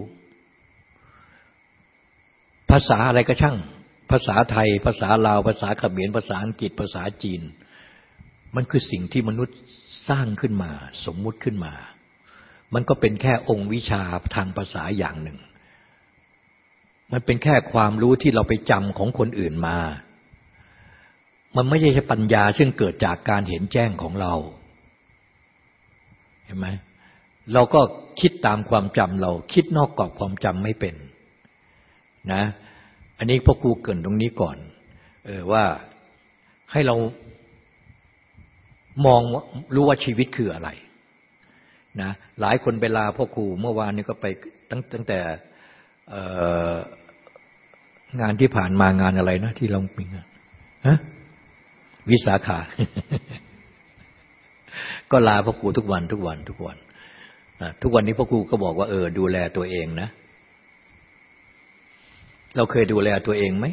ภาษาอะไรก็ช่าง ภาษาไทย ภาษาลาว ภาษาเขมรภาษาอังกฤษ ภาษาจีน มันคือสิ่งที่มนุษย์สร้างขึ้นมา สมมุติขึ้นมา มันก็เป็นแค่องค์วิชาทางภาษาอย่างหนึ่ง มันเป็นแค่ความรู้ที่เราไปจำของคนอื่นมา มันไม่ใช่ปัญญาซึ่งเกิดจากการเห็นแจ้งของเรา เห็นไหมเราก็คิดตามความจำเรา คิดนอกกรอบความจำไม่เป็นนะ อันนี้พ่อครูเกินตรงนี้ก่อนเออว่าให้เรามองรู้ว่าชีวิตคืออะไรนะหลายคนเวลาพ่อครูเมื่อวานนี้ก็ไปตั้งตั้งแต่งานที่ผ่านมางานอะไรนะ ที่เรามีงานฮะ วิสาขา ก็ลาพ่อครูทุกวันทุกวันทุกวันทุกวันนี้พ่อครูก็บอกว่าเออ ดูแลตัวเองนะ เราเคยดูแลตัวเองไหม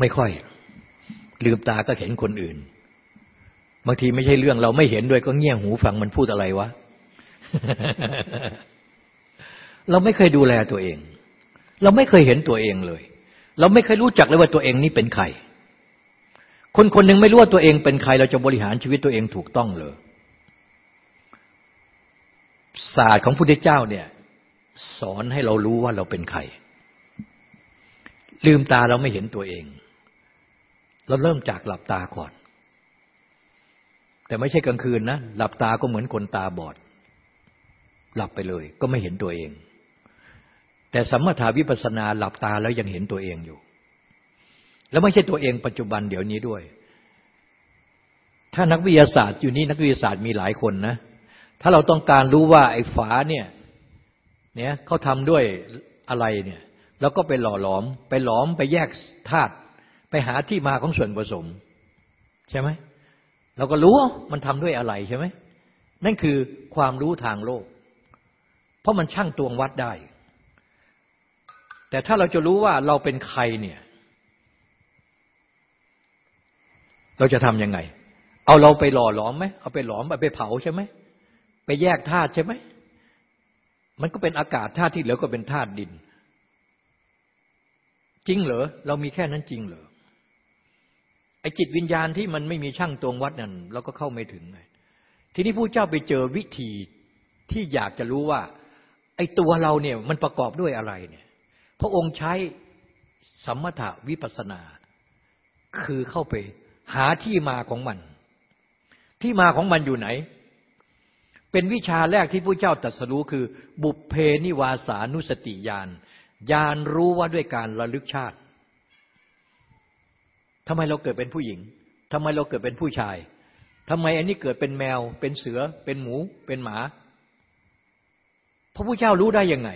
ไม่ค่อย ลืมตาก็เห็นคนอื่น บางทีไม่ใช่เรื่องเราไม่เห็นด้วยก็เงี่ยหูฟังมันพูดอะไรวะ เราไม่เคยดูแลตัวเอง เราไม่เคยเห็นตัวเองเลย เราไม่เคยรู้จักเลยว่าตัวเองนี่เป็นใคร คนคนหนึ่งไม่รู้ว่าตัวเองเป็นใครเราจะบริหารชีวิตตัวเองถูกต้องเลยศาสตร์ของพุทธเจ้าเนี่ย สอนให้เรารู้ว่าเราเป็นใคร ลืมตาเราไม่เห็นตัวเอง เราเริ่มจากหลับตาก่อน แต่ไม่ใช่กลางคืนนะ หลับตาก็เหมือนคนตาบอด หลับไปเลย ก็ไม่เห็นตัวเอง แต่สัมมาทาวิปัสนาหลับตาแล้วยังเห็นตัวเองอยู่ แล้วไม่ใช่ตัวเองปัจจุบันเดี๋ยวนี้ด้วย ถ้านักวิทยาศาสตร์อยู่นี้นักวิทยาศาสตร์มีหลายคนนะ ถ้าเราต้องการรู้ว่าไอ้ฝาเนี่ยเนี่ยเขาทำด้วยอะไรเนี่ยแล้วก็ไปหล่อหลอม ไปหลอมไปแยกธาตุไปหาที่มาของส่วนผสม ใช่ไหมเราก็รู้มันทำด้วยอะไรใช่ไหมนั่นคือความรู้ทางโลก เพราะมันช่างตวงวัดได้ แต่ถ้าเราจะรู้ว่าเราเป็นใครเนี่ย เราจะทำยังไง เอาเราไปหล่อหลอมไหมเอาไปหลอมไปเผาใช่ไหมไปแยกธาตุใช่ไหมมันก็เป็นอากาศธาตุที่เหลือก็เป็นธาตุดิน จริงเหรอเรามีแค่นั้นจริงเหรอไอ้จิตวิญญาณที่มันไม่มีช่างตวงวัดนั่นเราก็เข้าไม่ถึงไงทีนี้ผู้เจ้าไปเจอวิธีที่อยากจะรู้ว่า ไอ้ตัวเราเนี่ยมันประกอบด้วยอะไรเนี่ย พระองค์ใช้สมมถาวิปัสนา คือเข้าไป หาที่มาของมัน ที่มาของมันอยู่ไหน เป็นวิชาแรกที่พระเจ้าตรัสรู้คือ บุพเพนิวาสานุสติญาณญาณรู้ว่าด้วยการระลึกชาติทำไมเราเกิดเป็นผู้หญิงทำไมเราเกิดเป็นผู้ชายทำไมอันนี้เกิดเป็นแมว เป็นเสือ เป็นหมู เป็นหมา พระพุทธเจ้ารู้ได้ยังไง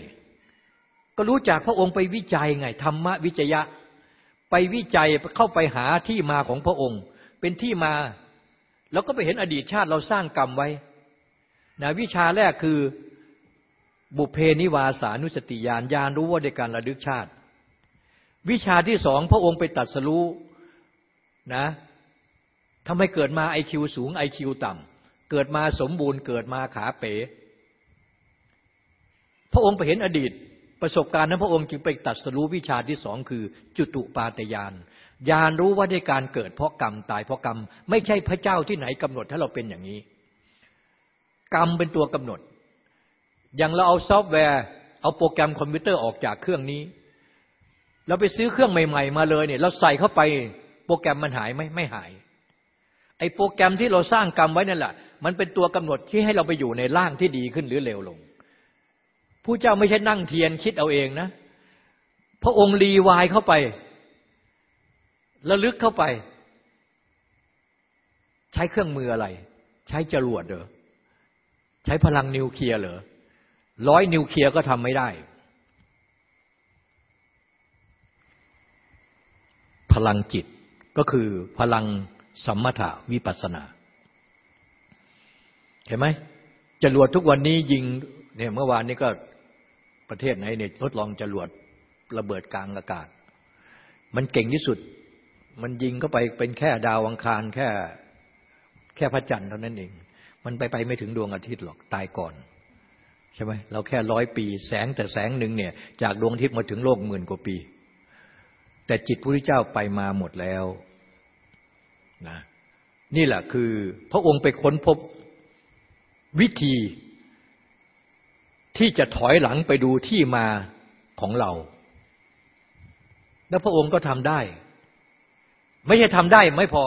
ก็รู้จากพระองค์ไปวิจัยไงธรรมวิจยะ ไปวิจัยเข้าไปหาที่มาของพระองค์ เป็นที่มา แล้วก็ไปเห็นอดีตชาติเราสร้างกรรมไว้นะวิชาแรกคือบุเพนิวาสานุสติญาณญาณรู้ว่าในการระลึกชาติ วิชาที่สองพระองค์ไปตัดสรู้นะทำไมเกิดมาไอคิวสูงไอคิวต่ำเกิดมาสมบูรณ์เกิดมาขาเป๋ พระองค์ไปเห็นอดีต ประสบการณ์นั้นพระองค์จึงไปตรัสรู้วิชาที่สองคือ จุตุปาตยานญาณรู้ว่าด้วยการเกิดเพราะกรรมตายเพราะกรรม ไม่ใช่พระเจ้าที่ไหนกำหนดให้เราเป็นอย่างนี้ กรรมเป็นตัวกำหนด อย่างเราเอาซอฟต์แวร์ เอาโปรแกรมคอมพิวเตอร์ออกจากเครื่องนี้ เราไปซื้อเครื่องใหม่ ๆ มาเลยเนี่ย เราใส่เข้าไปโปรแกรมมันหายไหมไม่หาย ไอ้โปรแกรมที่เราสร้างกรรมไว้นั่นแหละมันเป็นตัวกำหนดที่ให้เราไปอยู่ในร่างที่ดีขึ้นหรือเลวลง ผู้เจ้าไม่ใช่นั่งเทียนคิดเอาเองนะ พระองค์รีวายเข้าไประลึกเข้าไป ใช้เครื่องมืออะไร ใช้จรวดเหรอใช้พลังนิวเคลียร์เหรอร้อยนิวเคลียร์ก็ทำไม่ได้ พลังจิตก็คือพลังสัมมถาวิปัสนา เห็นไหมจรวดทุกวันนี้ยิงเนี่ยเมื่อวานนี้ก็ ประเทศไหนเนี่ยทดลองจรวดระเบิดกลางอากาศ มันเก่งที่สุด มันยิงเข้าไปเป็นแค่ดาวอังคารแค่แค่พระจันทร์เท่านั้นเอง มันไปไปไม่ถึงดวงอาทิตย์หรอกตายก่อนใช่ไหมเราแค่ร้อยปีแสงแต่แสงหนึ่งเนี่ย จากดวงอาทิตย์มาถึงโลกหมื่นกว่าปี แต่จิตพระพุทธเจ้าไปมาหมดแล้วนะนี่แหละคือพระองค์ไปค้นพบวิธี ที่จะถอยหลังไปดูที่มาของเรา แล้วพระองค์ก็ทำได้ ไม่ใช่ทำได้ไม่พอ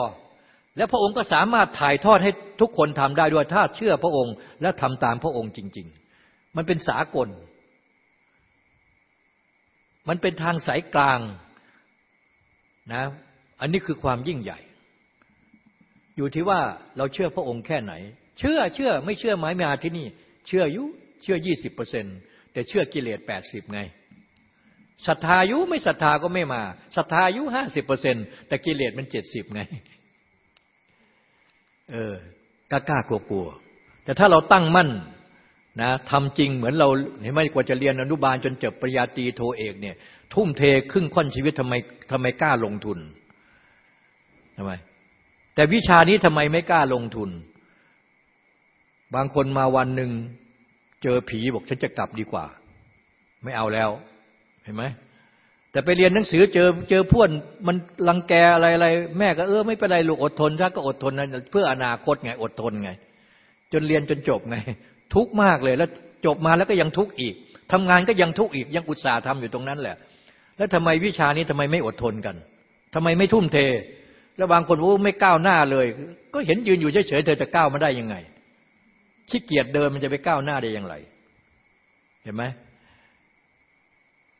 แล้วพระองค์ก็สามารถถ่ายทอดให้ทุกคนทำได้ด้วยถ้าเชื่อพระองค์และทำตามพระองค์จริง ๆ มันเป็นสากล มันเป็นทางสายกลางนะอันนี้คือความยิ่งใหญ่ อยู่ที่ว่าเราเชื่อพระองค์แค่ไหน เชื่อเชื่อไม่เชื่อไม้มาที่นี่ เชื่ออยุ เชื่อยี่สิบเปอร์เซ็นแต่เชื่อกิเลสแปดสิบไงศรัทธายุไม่ศรัทธาก็ไม่มาศรัทธายุห้าสิบเปอร์เซ็นแต่กิเลสมันเจ็ดสิบไง เออกล้ากล้ากลัวกลัวแต่ถ้าเราตั้งมั่นนะทำจริงเหมือนเราเห็นไหมกว่าจะเรียนอนุบาลจนจบปริญญาตรีโทเอกเนี่ย ทุ่มเทครึ่งค่อนชีวิตทำไมทำไมกล้าลงทุนทำไมแต่วิชานี้ทำไมไม่กล้าลงทุน บางคนมาวันหนึ่ง เจอผีบอกฉันจะกลับดีกว่า ไม่เอาแล้วเห็นไหมแต่ไปเรียนหนังสือเจอเจอพวนมันลังแกอะไรอะไรแม่ก็เออไม่เป็นไรลูกอดทนถ้าก็อดทนนะเพื่ออนาคตไงอดทนไง จนเรียนจนจบไง ทุกมากเลยแล้วจบมาแล้วก็ยังทุกข์อีกทำงานก็ยังทุกข์อีกยังอุตส่าห์ทำอยู่ตรงนั้นแหละ แล้วทำไมวิชานี้ทำไมไม่อดทนกันทำไมไม่ทุ่มเท แล้วบางคนโอ้ไม่ก้าวหน้าเลย ก็เห็นยืนอยู่เฉยๆเธอจะก้าวมาได้ยังไง ขี้เกียจเดินมันจะไปก้าวหน้าได้อย่างไร เห็นไหม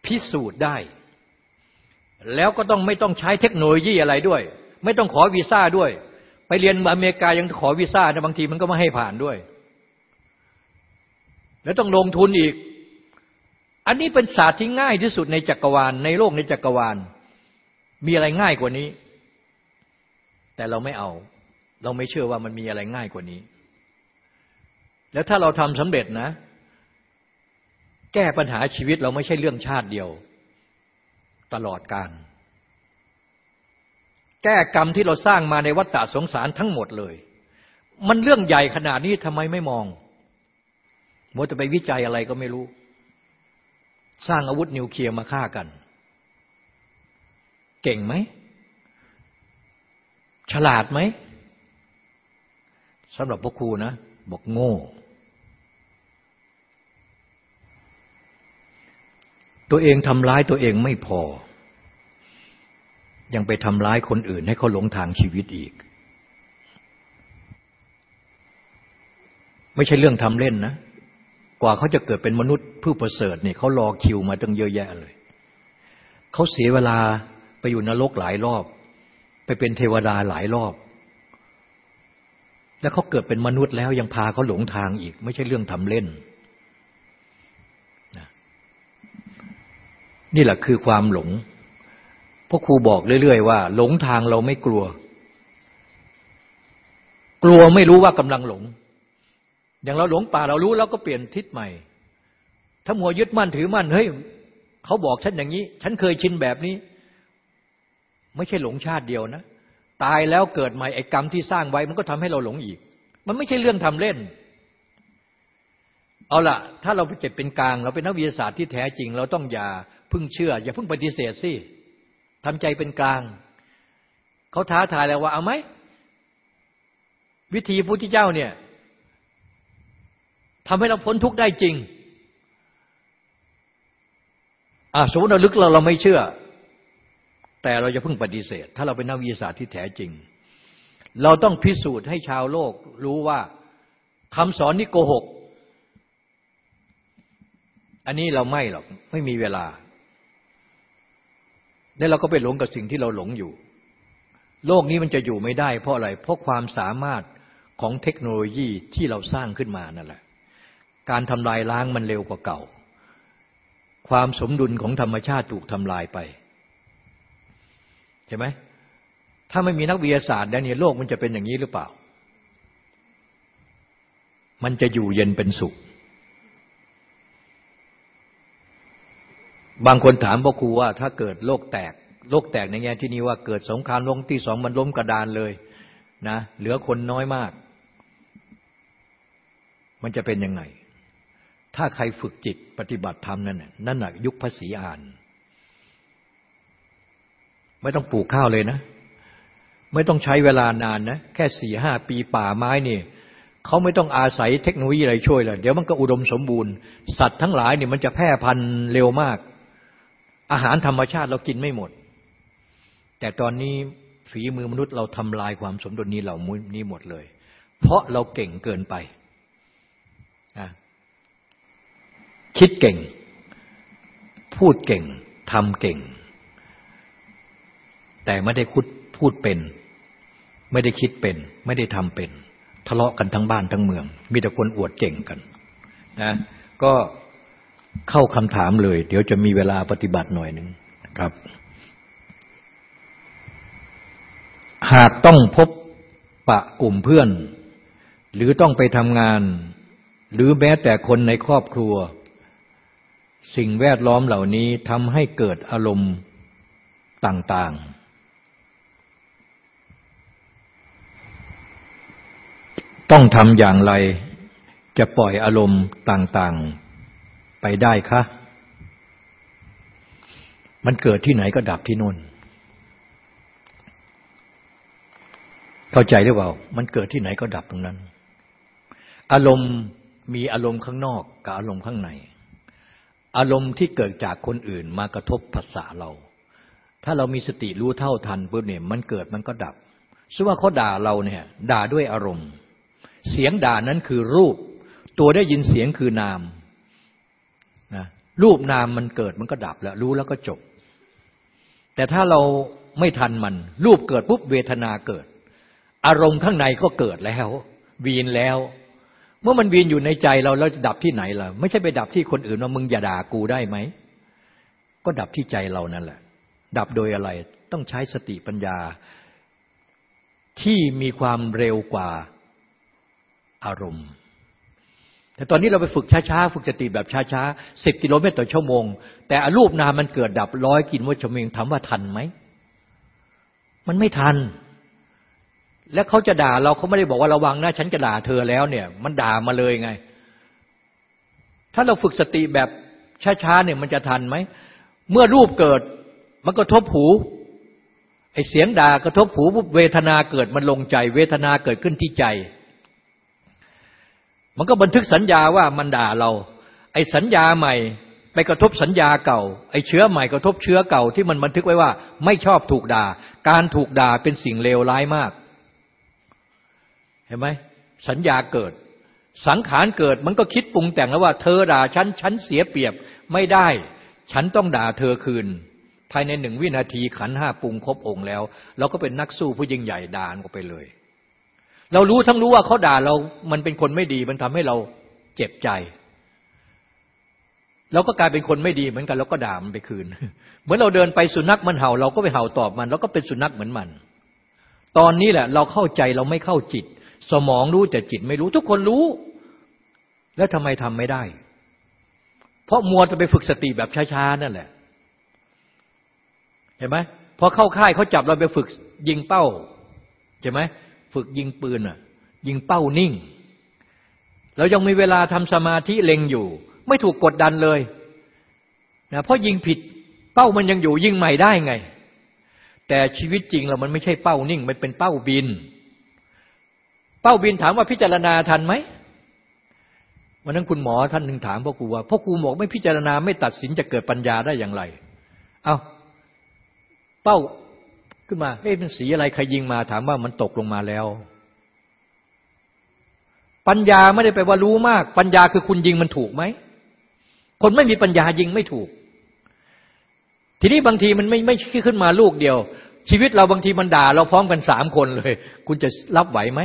พิสูจน์ได้ แล้วก็ต้องไม่ต้องใช้เทคโนโลยีอะไรด้วย ไม่ต้องขอวีซ่าด้วย ไปเรียนอเมริกายังขอวีซ่านะบางทีมันก็ไม่ให้ผ่านด้วย แล้วต้องลงทุนอีก อันนี้เป็นศาสตร์ที่ง่ายที่สุดในจักรวาล ในโลกในจักรวาล มีอะไรง่ายกว่านี้ แต่เราไม่เอา เราไม่เชื่อว่ามันมีอะไรง่ายกว่านี้ แล้วถ้าเราทำสำเร็จนะ แก้ปัญหาชีวิตเราไม่ใช่เรื่องชาติเดียว ตลอดการ แก้กรรมที่เราสร้างมาในวัฏฏะสงสารทั้งหมดเลย มันเรื่องใหญ่ขนาดนี้ทำไมไม่มองมัวจะไปวิจัยอะไรก็ไม่รู้ สร้างอาวุธนิวเคลียร์มาฆ่ากัน เก่งไหม ฉลาดไหมสำหรับพวกครูนะ บอกโง่ ตัวเองทำร้ายตัวเองไม่พอ ยังไปทำร้ายคนอื่นให้เขาหลงทางชีวิตอีก ไม่ใช่เรื่องทำเล่นนะ กว่าเขาจะเกิดเป็นมนุษย์ผู้ประเสริฐเนี่ยเขารอคิวมาตั้งเยอะแยะเลย เขาเสียเวลาไปอยู่นรกหลายรอบ ไปเป็นเทวดาหลายรอบ แล้วเขาเกิดเป็นมนุษย์แล้วยังพาเขาหลงทางอีก ไม่ใช่เรื่องทำเล่น นี่แหละคือความหลงพราะครูบอกเรื่อยๆว่า หลงทางเราไม่กลัว กลัวไม่รู้ว่ากำลังหลง อย่างเราหลงป่าเรารู้แล้วก็เปลี่ยนทิศใหม่ ถ้ามัวยึดมั่นถือมั่นเฮ้ยเขาบอกฉันอย่างนี้ ฉันเคยชินแบบนี้ ไม่ใช่หลงชาติเดียวนะ ตายแล้วเกิดใหม่ไอ้กรรมที่สร้างไว้ มันก็ทำให้เราหลงอีก มันไม่ใช่เรื่องทำเล่น เอาล่ะ ถ้าเราเจ็บเป็นกลาง เราเป็นนักวิทยาศาสตร์ที่แท้จริง เราต้องอย่า พึ่งเชื่อ อย่าพึ่งปฏิเสธสิทำใจเป็นกลาง เขาท้าทายแล้วว่าเอาไหม วิธีพุทธเจ้าเนี่ยทำให้เราพ้นทุกข์ได้จริงอ่าสมมติเราลึกเราเราไม่เชื่อ แต่เราจะพิ่งปฏิเสธ ถ้าเราเป็นนักวิทยาศาสตร์ที่แท้จริง เราต้องพิสูจน์ให้ชาวโลกรู้ว่าคำสอนนี้โกหก อันนี้เราไม่หรอก ไม่มีเวลา แล้วเราก็ไปหลงกับสิ่งที่เราหลงอยู่ โลกนี้มันจะอยู่ไม่ได้ เพราะอะไร เพราะความสามารถของเทคโนโลยีที่เราสร้างขึ้นมานั่นแหละ การทำลายล้างมันเร็วกว่าเก่า ความสมดุลของธรรมชาติถูกทำลายไปใช่ไหมถ้าไม่มีนักวิทยาศาสตร์แล้วเนี่ยโลกมันจะเป็นอย่างนี้หรือเปล่า มันจะอยู่เย็นเป็นสุข บางคนถามพ่อครูว่า ถ้าเกิดโลกแตก โลกแตกในแง่ที่นี้ว่าเกิดสงครามโลกที่สองมันล้มกระดานเลยนะเหลือคนน้อยมาก มันจะเป็นยังไง ถ้าใครฝึกจิตปฏิบัติธรรมนั่นนั่นน่ะยุคภาษีอ่าน ไม่ต้องปลูกข้าวเลยนะ ไม่ต้องใช้เวลานานนะ แค่สี่ห้าปีป่าไม้นี่เขาไม่ต้องอาศัยเทคโนโลยีอะไรช่วยเลยเดี๋ยวมันก็อุดมสมบูรณ์ สัตว์ทั้งหลายเนี่ยมันจะแพร่พันธุ์เร็วมาก อาหารธรรมชาติเรากินไม่หมด แต่ตอนนี้ฝีมือมนุษย์เราทำลายความสมดุลนี้เหล่านี้หมดเลย เพราะเราเก่งเกินไป คิดเก่ง พูดเก่งทำเก่ง แต่ไม่ได้คุดพูดเป็น ไม่ได้คิดเป็น ไม่ได้ทำเป็น ทะเลาะกันทั้งบ้านทั้งเมือง มีแต่คนอวดเก่งกันนะก็ เข้าคำถามเลย เดี๋ยวจะมีเวลาปฏิบัติหน่อยหนึ่งครับ หากต้องพบปะกลุ่มเพื่อน หรือต้องไปทำงาน หรือแม้แต่คนในครอบครัว สิ่งแวดล้อมเหล่านี้ทำให้เกิดอารมณ์ต่างๆต้องทำอย่างไรจะปล่อยอารมณ์ต่าง ๆ ไปได้คะมันเกิดที่ไหนก็ดับที่นู่น เข้าใจหรือเปล่า มันเกิดที่ไหนก็ดับตรงนั้น อารมณ์มีอารมณ์ข้างนอกกับอารมณ์ข้างใน อารมณ์ที่เกิดจากคนอื่นมากระทบภาษาเรา ถ้าเรามีสติรู้เท่าทันปุ๊บเนี่ยมันเกิดมันก็ดับซึ่งว่าเขาด่าเราเนี่ย ด่าด้วยอารมณ์ เสียงด่านั้นคือรูป ตัวได้ยินเสียงคือนาม รูปนามมันเกิดมันก็ดับแล้ว รู้แล้วก็จบ แต่ถ้าเราไม่ทันมัน รูปเกิดปุ๊บเวทนาเกิด อารมณ์ข้างในก็เกิดแล้ว วีนแล้ว เมื่อมันวีนอยู่ในใจเราเราจะดับที่ไหนล่ะ ไม่ใช่ไปดับที่คนอื่นว่ามึงอย่าด่ากูได้ไหม ก็ดับที่ใจเรานั่นแหละ ดับโดยอะไรต้องใช้สติปัญญา ที่มีความเร็วกว่าอารมณ์ แต่ตอนนี้เราไปฝึกช้าๆ ฝึกสติแบบช้าๆสิบกิโลเมตรต่อชั่วโมง แต่อรูปนามมันเกิดดับร้อยกินว่าชั่วโมงถามว่าทันไหม มันไม่ทัน แล้วเขาจะด่าเราเขาไม่ได้บอกว่าระวังนะฉันจะด่าเธอแล้วเนี่ย มันด่ามาเลยไง ถ้าเราฝึกสติแบบช้าๆเนี่ยมันจะทันไหม เมื่อรูปเกิดมันก็ทบหูไอเสียงด่ากระทบหูเวทนาเกิดมันลงใจ เวทนาเกิดขึ้นที่ใจ มันก็บันทึกสัญญาว่ามันด่าเรา ไอ้สัญญาใหม่ ไปกระทบสัญญาเก่า ไอ้เชื้อใหม่กระทบเชื้อเก่าที่มันบันทึกไว้ว่า ไม่ชอบถูกด่า การถูกด่าเป็นสิ่งเลวร้ายมาก เห็นไหมสัญญาเกิด สังขารเกิดมันก็คิดปรุงแต่งแล้วว่า เธอด่าฉันฉันเสียเปรียบไม่ได้ ฉันต้องด่าเธอคืน ภายในหนึ่งวินาทีขันห้าปรุงครบองค์แล้ว เราก็เป็นนักสู้ผู้ยิ่งใหญ่ด่านก็ไปเลย เรารู้ทั้งรู้ว่าเขาด่าเรา มันเป็นคนไม่ดี มันทำให้เราเจ็บใจ เราก็กลายเป็นคนไม่ดีเหมือนกันเราก็ด่ามันไปคืน เหมือนเราเดินไปสุนัขมันเห่า เราก็ไปเห่าตอบมัน เราก็เป็นสุนัขเหมือนมัน ตอนนี้แหละ เราเข้าใจเราไม่เข้าจิต สมองรู้แต่จิตไม่รู้ทุกคนรู้ แล้วทำไมทำไม่ได้ เพราะมัวจะไปฝึกสติแบบช้าๆนั่นแหละ เห็นไหมพอเข้าค่ายเขาจับเราไปฝึกยิงเป้าใช่ไหม ฝึกยิงปืนอะ ยิงเป้านิ่งเรายังมีเวลาทำสมาธิเล็งอยู่ ไม่ถูกกดดันเลยนะเพราะยิงผิดเป้ามันยังอยู่ยิงใหม่ได้ไง แต่ชีวิตจริงเรามันไม่ใช่เป้านิ่ง มันเป็นเป้าบิน เป้าบินถามว่าพิจารณาทันไหมวันนั้นคุณหมอท่านหนึ่งถามพ่อครูว่าพ่อครูบอกไม่พิจารณาไม่ตัดสินจะเกิดปัญญาได้อย่างไร เอาเป้า ขึ้นมา เอ๊ะเป็นสีอะไรใครยิงมาถามว่ามันตกลงมาแล้ว ปัญญาไม่ได้แปลว่ารู้มาก ปัญญาคือคุณยิงมันถูกไหม คนไม่มีปัญญายิงไม่ถูก ทีนี้บางทีมันไม่ไม่ขึ้นมาลูกเดียว ชีวิตเราบางทีมันด่า เราพร้อมกันสามคนเลย คุณจะรับไหวไหม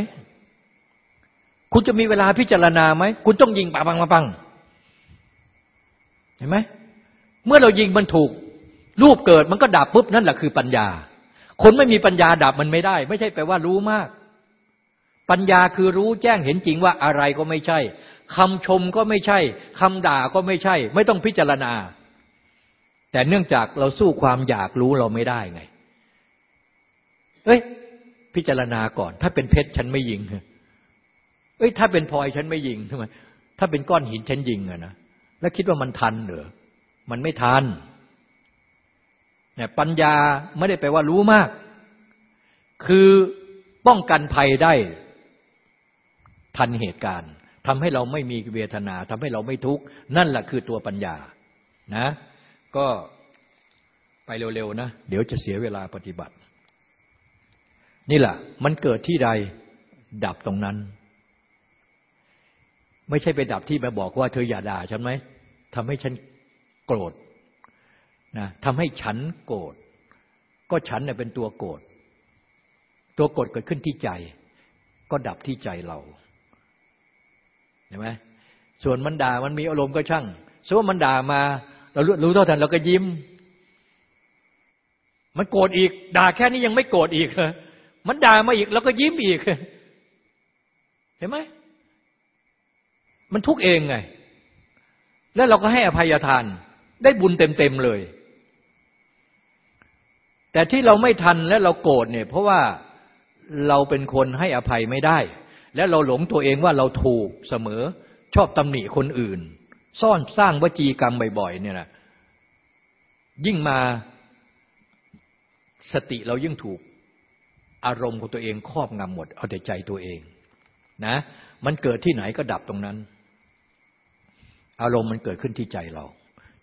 คุณจะมีเวลาพิจารณาไหม คุณต้องยิงปังปังปัง เห็นไหม เมื่อเรายิงมันถูกรูปเกิดมันก็ดับปุ๊บนั่นแหละคือปัญญา คนไม่มีปัญญาดับมันไม่ได้ ไม่ใช่แปลว่ารู้มาก ปัญญาคือรู้แจ้งเห็นจริงว่าอะไรก็ไม่ใช่คำชมก็ไม่ใช่คำด่าก็ไม่ใช่ ไม่ต้องพิจารณา แต่เนื่องจากเราสู้ความอยากรู้เราไม่ได้ไงเอ้ย พิจารณาก่อน ถ้าเป็นเพชรฉันไม่ยิงเอ้ย ถ้าเป็นพลอยฉันไม่ยิงทำไมถ้าเป็นก้อนหินฉันยิงอะนะแล้วคิดว่ามันทันเหรอมันไม่ทัน เนี่ยปัญญาไม่ได้แปลว่ารู้มาก คือป้องกันภัยได้ทันเหตุการณ์ทำให้เราไม่มีเวทนาทำให้เราไม่ทุกข์ นั่นแหละคือตัวปัญญานะ ก็ไปเร็วๆนะ เดี๋ยวจะเสียเวลาปฏิบัติ นี่แหละ มันเกิดที่ใดดับตรงนั้น ไม่ใช่ไปดับที่มาบอกว่าเธออย่าด่าฉันไหมทำให้ฉันโกรธ นะทำให้ฉันโกรธก็ฉันเน่ยเป็นตัวโกรธตัวโกรธเกิดขึ้นที่ใจ ก็ดับที่ใจเราเห็นไหมส่วนมันด่ามันมีอารมณ์ก็ช่างสมมติมันด่ามา เรารู้เท่าทันเราก็ยิ้ม มันโกรธอีก ด่าแค่นี้ยังไม่โกรธอีกมันด่ามาอีก แล้วก็ยิ้มอีก เห็นไหมมันทุกเองไง แล้วเราก็ให้อภัยทาน ได้บุญเต็มๆเลย แต่ที่เราไม่ทันและเราโกรธเนี่ย เพราะว่าเราเป็นคนให้อภัยไม่ได้ และเราหลงตัวเองว่าเราถูกเสมอชอบตำหนิคนอื่น ซ่อนสร้างวจีกรรมบ่อยๆเนี่ยนะยิ่งมาสติเรายิ่งถูกอารมณ์ของตัวเองครอบงำหมด เอาแต่ใจตัวเองนะมันเกิดที่ไหนก็ดับตรงนั้น อารมณ์มันเกิดขึ้นที่ใจเรา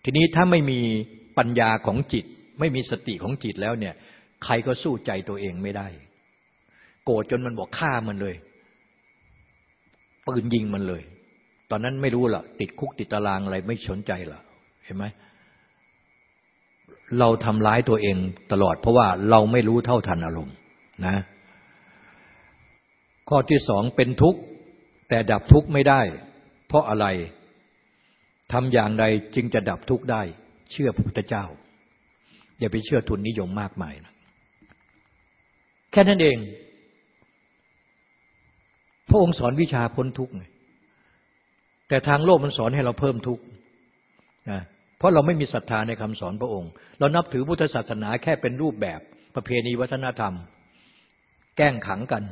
ทีนี้ถ้าไม่มีปัญญาของจิต ไม่มีสติของจิตแล้วเนี่ย ใครก็สู้ใจตัวเองไม่ได้ โกรธจนมันบอกฆ่ามันเลยปืนยิงมันเลย ตอนนั้นไม่รู้ละติดคุกติดตารางอะไรไม่สนใจละเห็นไหมเราทำร้ายตัวเองตลอด เพราะว่าเราไม่รู้เท่าทันอารมณ์นะ ข้อที่สองเป็นทุกข์ แต่ดับทุกข์ไม่ได้ เพราะอะไรทำอย่างใดจึงจะดับทุกข์ได้ เชื่อพระพุทธเจ้า อย่าไปเชื่อทุนนิยมมากมายนะแค่นั้นเอง พระองค์สอนวิชาพ้นทุกข์แต่ทางโลกมันสอนให้เราเพิ่มทุกข์นะเพราะเราไม่มีศรัทธาในคำสอนพระองค์ เรานับถือพุทธศาสนาแค่เป็นรูปแบบประเพณีวัฒนธรรม แกล้งขังกัน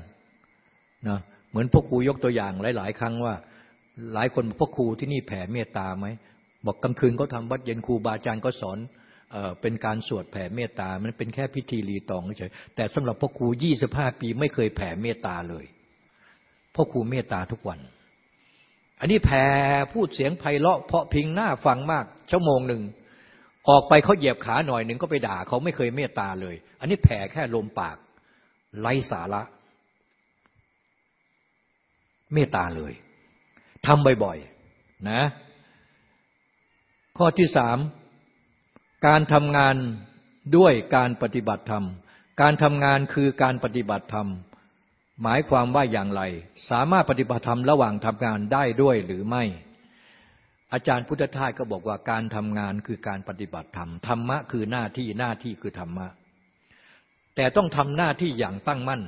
นะเหมือนพวกครูยกตัวอย่างหลาย ๆ ครั้งว่า หลายคนพวกครูที่นี่แผ่เมตตาไหมบอกกลางคืนเขาทาวัดเย็นครูบาอาจารย์ก็สอน เป็นการสวดแผ่เมตตา มันเป็นแค่พิธีรีตองเฉยแต่สำหรับพวกครูยี่สิบห้าปีไม่เคยแผ่เมตตาเลยพ่อครูเมตตาทุกวัน อันนี้แผ่พูดเสียงไพเราะเพาะพิงหน้าฟังมากชั่วโมงหนึ่งออกไปเขาเหยียบขาหน่อยหนึ่งก็ไปด่าเขาไม่เคยเมตตาเลย อันนี้แผ่แค่ลมปากไร้สาระ เมตตาเลยทำบ่อยๆนะ ข้อที่สาม การทำงานด้วยการปฏิบัติธรรม การทำงานคือการปฏิบัติธรรม หมายความว่าอย่างไร สามารถปฏิบัติธรรมระหว่างทำงานได้ด้วยหรือไม่ อาจารย์พุทธทาสก็บอกว่าการทำงานคือการปฏิบัติธรรม ธรรมะคือหน้าที่หน้าที่คือธรรมะ แต่ต้องทำหน้าที่อย่างตั้งมั่น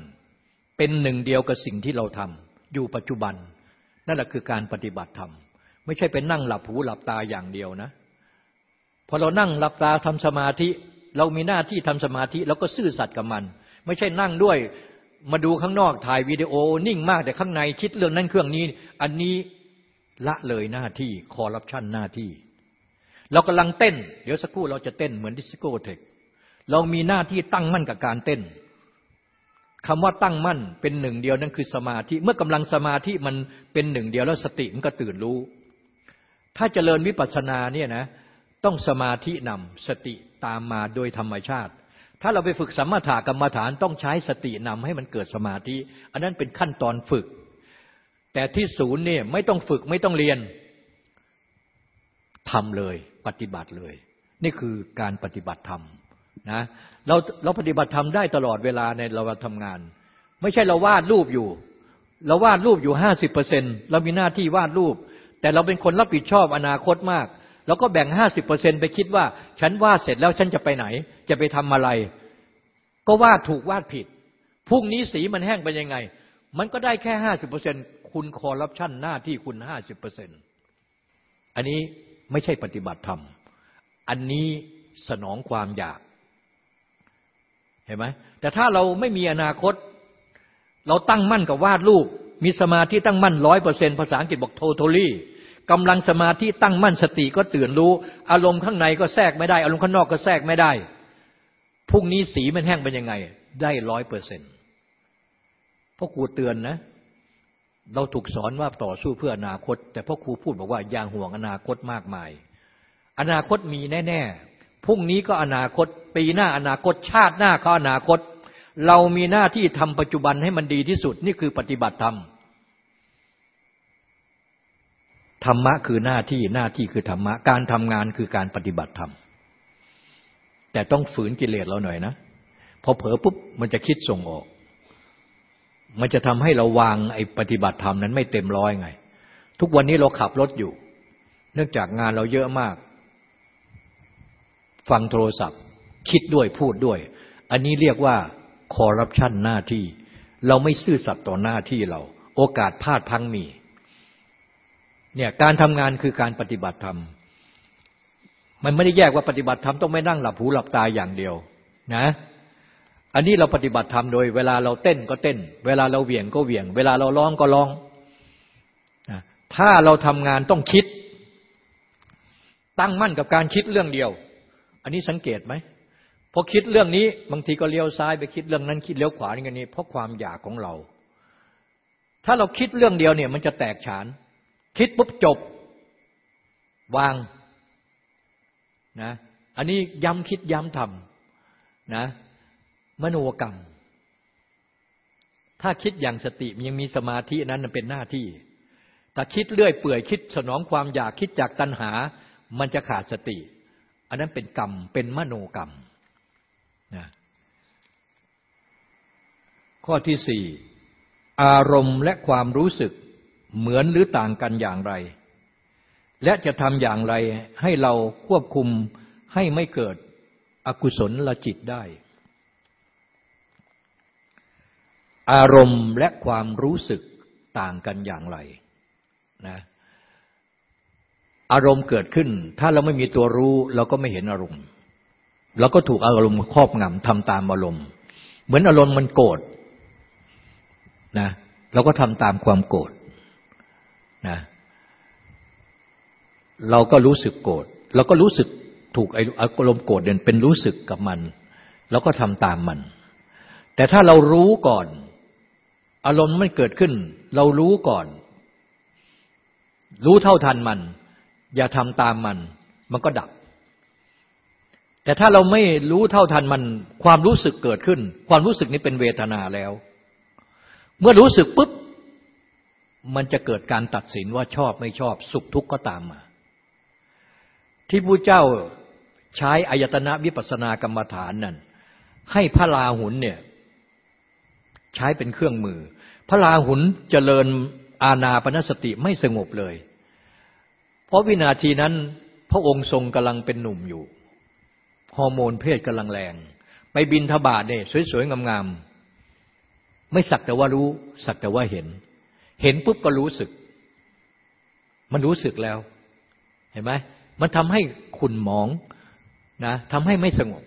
เป็นหนึ่งเดียวกับสิ่งที่เราทำอยู่ปัจจุบัน นั่นแหละคือการปฏิบัติธรรม ไม่ใช่เป็นนั่งหลับหูหลับตาอย่างเดียวนะ พอเรานั่งหลับตาทำสมาธิ เรามีหน้าที่ทำสมาธิเราก็ซื่อสัตย์กับมัน ไม่ใช่นั่งด้วยมาดูข้างนอกถ่ายวิดีโอนิ่งมากแต่ข้างในคิดเรื่องนั้นเรื่องนี้ อันนี้ละเลยหน้าที่คอร์รัปชันหน้าที่ เรากำลังเต้น เดี๋ยวสักครู่เราจะเต้นเหมือนดิสโก้เทคเรามีหน้าที่ตั้งมั่นกับการเต้นคำว่าตั้งมั่นเป็นหนึ่งเดียวนั่นคือสมาธิ เมื่อกำลังสมาธิมันเป็นหนึ่งเดียวแล้วสติมันก็ตื่นรู้ ถ้าเจริญวิปัสสนาเนี่ยนะ ต้องสมาธินำสติตามมาโดยธรรมชาติ ถ้าเราไปฝึกสัมมาถะกรรมฐานต้องใช้สตินำให้มันเกิดสมาธิ อันนั้นเป็นขั้นตอนฝึก แต่ที่ศูนย์เนี่ยไม่ต้องฝึกไม่ต้องเรียนทำเลยปฏิบัติเลย นี่คือการปฏิบัติธรรมนะเราเราปฏิบัติธรรมได้ตลอดเวลาในเราทำงาน ไม่ใช่เราวาดรูปอยู่ เราวาดรูปอยู่ห้าสิบเปอร์เซ็นเรามีหน้าที่วาดรูป แต่เราเป็นคนรับผิดชอบอนาคตมาก แล้วก็แบ่งห้าสิบเปอร์เซ็นไปคิดว่า ฉันวาดเสร็จแล้วฉันจะไปไหน จะไปทำอะไร ก็วาดถูกวาดผิดพรุ่งนี้สีมันแห้งไปยังไง มันก็ได้แค่ห้าสิบเปอร์เซ็นคุณคอร์รัปชันหน้าที่คุณห้าสิบเปอร์เซ็นอันนี้ไม่ใช่ปฏิบัติธรรม อันนี้สนองความอยาก เห็นไหมแต่ถ้าเราไม่มีอนาคต เราตั้งมั่นกับวาดรูป มีสมาธิตั้งมั่นร้อยเปอร์เซ็นภาษาอังกฤษบอก totally กำลังสมาธิตั้งมั่นสติก็ตื่นรู้ อารมณ์ข้างในก็แทรกไม่ได้ อารมณ์ข้างนอกก็แทรกไม่ได้พรุ่งนี้สีมันแห้งเป็นยังไง ได้ร้อยเปอร์เซ็นต์พ่อครูเตือนนะ เราถูกสอนว่าต่อสู้เพื่ออนาคต แต่พ่อครูพูดบอกว่าอย่าห่วงอนาคตมากมาย อนาคตมีแน่ๆพรุ่งนี้ก็อนาคต ปีหน้าอนาคตชาติหน้าก็อนาคต เรามีหน้าที่ทำปัจจุบันให้มันดีที่สุดนี่คือปฏิบัติธรรม ธรรมะคือหน้าที่หน้าที่คือธรรมะ การทำงานคือการปฏิบัติธรรม แต่ต้องฝืนกิเลสเราหน่อยนะพอเผลอปุ๊บมันจะคิดส่งออก มันจะทำให้เราวางไอ้ปฏิบัติธรรมนั้นไม่เต็มร้อยไง ทุกวันนี้เราขับรถอยู่ เนื่องจากงานเราเยอะมาก ฟังโทรศัพท์ คิดด้วยพูดด้วย อันนี้เรียกว่าคอร์รัปชันหน้าที่ เราไม่ซื่อสัตย์ต่อหน้าที่เรา โอกาสพลาดพังมี เนี่ยการทำงานคือการปฏิบัติธรรม มันไม่ได้แยกว่าปฏิบัติธรรมต้องไม่นั่งหลับหูหลับตาอย่างเดียวนะ อันนี้เราปฏิบัติธรรมโดย เวลาเราเต้นก็เต้น เวลาเราเหวี่ยงก็เหวี่ยง เวลาเราร้องก็ร้อง ถ้าเราทำงานต้องคิด ตั้งมั่นกับการคิดเรื่องเดียว อันนี้สังเกตไหมพอคิดเรื่องนี้บางทีก็เลี้ยวซ้ายไปคิดเรื่องนั้นคิดเลี้ยวขวาอย่างนี้เพราะความอยากของเรา ถ้าเราคิดเรื่องเดียวเนี่ย มันจะแตกฉาน คิดปุ๊บจบ วางนะอันนี้ย้ำคิดย้ำทำนะมโนกรรม ถ้าคิดอย่างสติยังมีสมาธินั้นเป็นหน้าที่ แต่คิดเลื่อยเปื่อยคิดสนองความอยากคิดจากตัณหา มันจะขาดสติ อันนั้นเป็นกรรมเป็นมโนกรรมนะข้อที่สี่อารมณ์และความรู้สึก เหมือนหรือต่างกันอย่างไร และจะทำอย่างไรให้เราควบคุมให้ไม่เกิดอกุศลละจิตได้ อารมณ์และความรู้สึกต่างกันอย่างไรนะอารมณ์เกิดขึ้น ถ้าเราไม่มีตัวรู้เราก็ไม่เห็นอารมณ์เราก็ถูกอารมณ์ครอบงำทำตามอารมณ์ เหมือนอารมณ์มันโกรธนะเราก็ทำตามความโกรธ นะเราก็รู้สึกโกรธเราก็รู้สึกถูกอารมณ์โกรธเด่นเป็นรู้สึกกับมันเราก็ทำตามมัน แต่ถ้าเรารู้ก่อน อารมณ์ไม่เกิดขึ้น เรารู้ก่อน รู้เท่าทันมัน อย่าทำตามมัน มันก็ดับ แต่ถ้าเราไม่รู้เท่าทันมัน ความรู้สึกเกิดขึ้น ความรู้สึกนี้เป็นเวทนาแล้ว เมื่อรู้สึกปุ๊บ มันจะเกิดการตัดสินว่าชอบไม่ชอบสุขทุกข์ก็ตามมา ที่พระเจ้าใช้อายตนะวิปัสสนากรรมฐานนั่นให้พระลาหุนเนี่ยใช้เป็นเครื่องมือ พระลาหุนเจริญอาณาปณสติไม่สงบเลย เพราะวินาทีนั้นพระองค์ทรงกำลังเป็นหนุ่มอยู่ฮอร์โมนเพศกำลังแรง ไปบินทบาทเนี่ยสวยๆงามๆไม่สักแต่ว่ารู้สักแต่ว่าเห็น เห็นปุ๊บก็รู้สึก มันรู้สึกแล้ว เห็นไหมมันทำให้ขุนหมองนะทำให้ไม่สงบ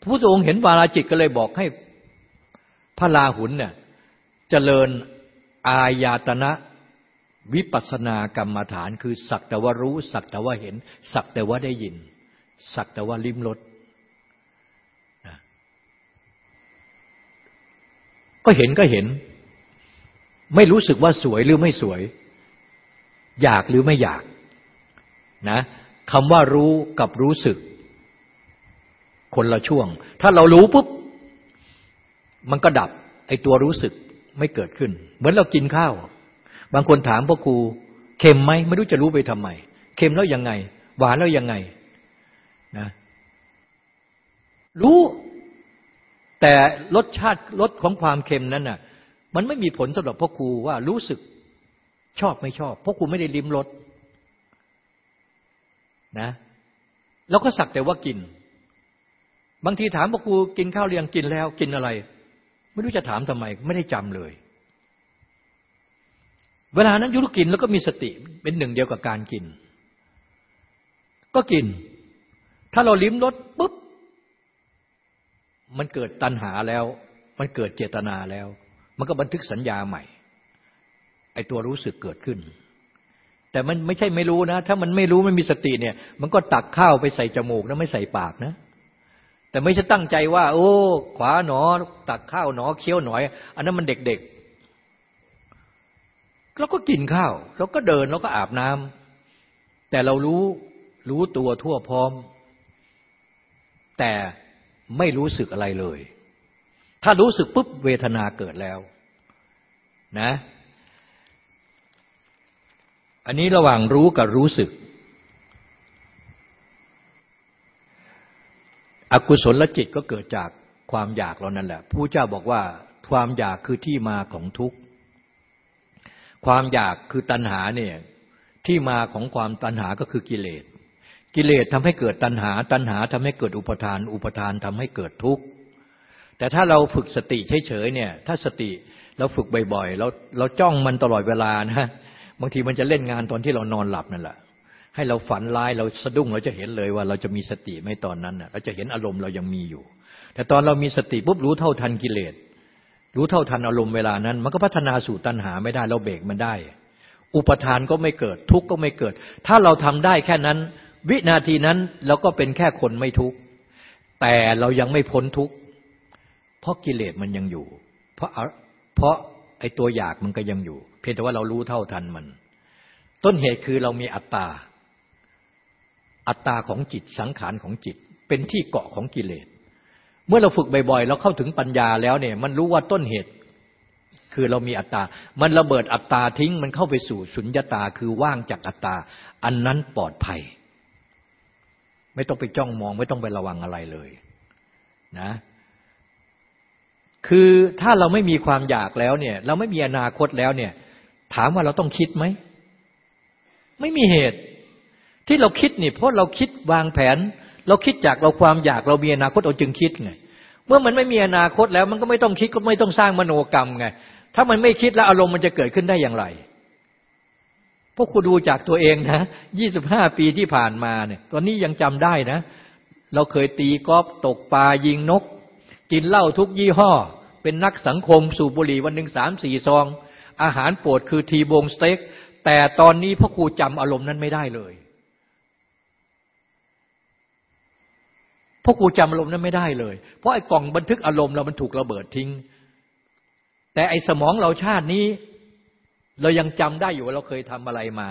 พระพุทธองค์เห็นวาราจิตก็เลยบอกให้พระลาหุนเนี่ยเจริญอายาตนะวิปัสนากรรมฐาน คือสักแต่ว่ารู้ สักแต่ว่าเห็น สักแต่ว่าได้ยิน สักแต่ว่าลิ้มรสก็เห็นก็เห็น ไม่รู้สึกว่าสวยหรือไม่สวย อยากหรือไม่อยากนะคำว่ารู้กับรู้สึก คนละช่วง ถ้าเรารู้ปุ๊บ มันก็ดับ ไอตัวรู้สึกไม่เกิดขึ้น เหมือนเรากินข้าว บางคนถามพ่อครูเค็มไหมไม่รู้จะรู้ไปทำไมเค็มแล้วยังไง หวานแล้วยังไงนะรู้แต่รสชาติรสของความเค็มนั้นน่ะ มันไม่มีผลสำหรับพ่อครูว่ารู้สึกชอบไม่ชอบพ่อครูไม่ได้ลิ้มรสนะเราก็สักแต่ว่ากิน บางทีถามพ่อครูกินข้าวเรียงกินแล้วกินอะไร ไม่รู้จะถามทำไม ไม่ได้จำเลย เวลานั้นยุรกินแล้วก็มีสติเป็นหนึ่งเดียวกับการกิน ก็กิน ถ้าเราลิ้มรสปุ๊บมันเกิดตัณหาแล้ว มันเกิดเจตนาแล้ว มันก็บันทึกสัญญาใหม่ ไอ้ตัวรู้สึกเกิดขึ้น แต่มันไม่ใช่ไม่รู้นะ ถ้ามันไม่รู้ไม่มีสติเนี่ย มันก็ตักข้าวไปใส่จมูกนะไม่ใส่ปากนะ แต่ไม่ใช่ตั้งใจว่า โอ้ ขวาหนอ ตักข้าวหนอเคี้ยวหน่อย อันนั้นมันเด็กๆเราก็กินข้าวเราก็เดินเราก็อาบน้ำแต่เรารู้รู้ตัวทั่วพร้อม แต่ไม่รู้สึกอะไรเลย ถ้ารู้สึกปุ๊บเวทนาเกิดแล้วนะ อันนี้ระหว่างรู้กับรู้สึก อกุศลจิตก็เกิดจากความอยากเรานั่นแหละผู้เจ้าบอกว่าความอยากคือที่มาของทุกข์ ความอยากคือตัณหาเนี่ยที่มาของความตัณหาก็คือกิเลส กิเลสทำให้เกิดตัณหา ตัณหาทำให้เกิดอุปทาน อุปทานทำให้เกิดทุกข์ แต่ถ้าเราฝึกสติเฉยๆเนี่ย ถ้าสติเราฝึกบ่อยๆเราเราจ้องมันตลอดเวลานะบางทีมันจะเล่นงานตอนที่เรานอนหลับนั่นแหละให้เราฝันร้ายเราสะดุ้งเราจะเห็นเลยว่าเราจะมีสติไม่ตอนนั้นเราจะเห็นอารมณ์เรายังมีอยู่ แต่ตอนเรามีสติปุ๊บรู้เท่าทันกิเลสรู้เท่าทันอารมณ์เวลานั้น มันก็พัฒนาสู่ตัณหาไม่ได้เราเบรกมันได้ อุปทานก็ไม่เกิดทุกข์ก็ไม่เกิด ถ้าเราทำได้แค่นั้น วินาทีนั้นเราก็เป็นแค่คนไม่ทุกข์แต่เรายังไม่พ้นทุกข์ เพราะกิเลสมันยังอยู่ เพราะเพราะไอ้ตัวอยากมันก็ยังอยู่ เพียงแต่ว่าเรารู้เท่าทันมัน ต้นเหตุคือเรามีอัตตา อัตตาของจิตสังขารของจิต เป็นที่เกาะของกิเลส เมื่อเราฝึกบ่อยๆเราเข้าถึงปัญญาแล้วเนี่ย มันรู้ว่าต้นเหตุคือเรามีอัตตา มันระเบิดอัตตาทิ้ง มันเข้าไปสู่สุญญตา คือว่างจากอัตตา อันนั้นปลอดภัย ไม่ต้องไปจ้องมอง ไม่ต้องไประวังอะไรเลย นะ คือถ้าเราไม่มีความอยากแล้วเนี่ย เราไม่มีอนาคตแล้วเนี่ย ถามว่าเราต้องคิดไหม ไม่มีเหตุ ที่เราคิดนี่เพราะเราคิดวางแผน เราคิดจากเราความอยากเรามีอนาคตเราจึงคิดไงเมื่อมันไม่มีอนาคตแล้ว มันก็ไม่ต้องคิดก็ไม่ต้องสร้างมโนกรรมไงถ้ามันไม่คิดแล้วอารมณ์มันจะเกิดขึ้นได้อย่างไรพวกคุณดูจากตัวเองนะยี่สิบห้าปีที่ผ่านมาเนี่ย ตอนนี้ยังจำได้นะ เราเคยตีกอล์ฟตกปลายิงนก กินเหล้าทุกยี่ห้อ เป็นนักสังคมสูบบุหรี่วันหนึ่งสามสี่ซอง อาหารโปรดคือทีบงสเต็ก แต่ตอนนี้พ่อครูจำอารมณ์นั้นไม่ได้เลยพราะกูจำอารมณ์นั้นไม่ได้เลย เพราะไอ้กล่องบันทึกอารมณ์เรามันถูกระเบิดทิ้ง แต่ไอ้สมองเราชาตินี้ เรายังจำได้อยู่ว่าเราเคยทำอะไรมา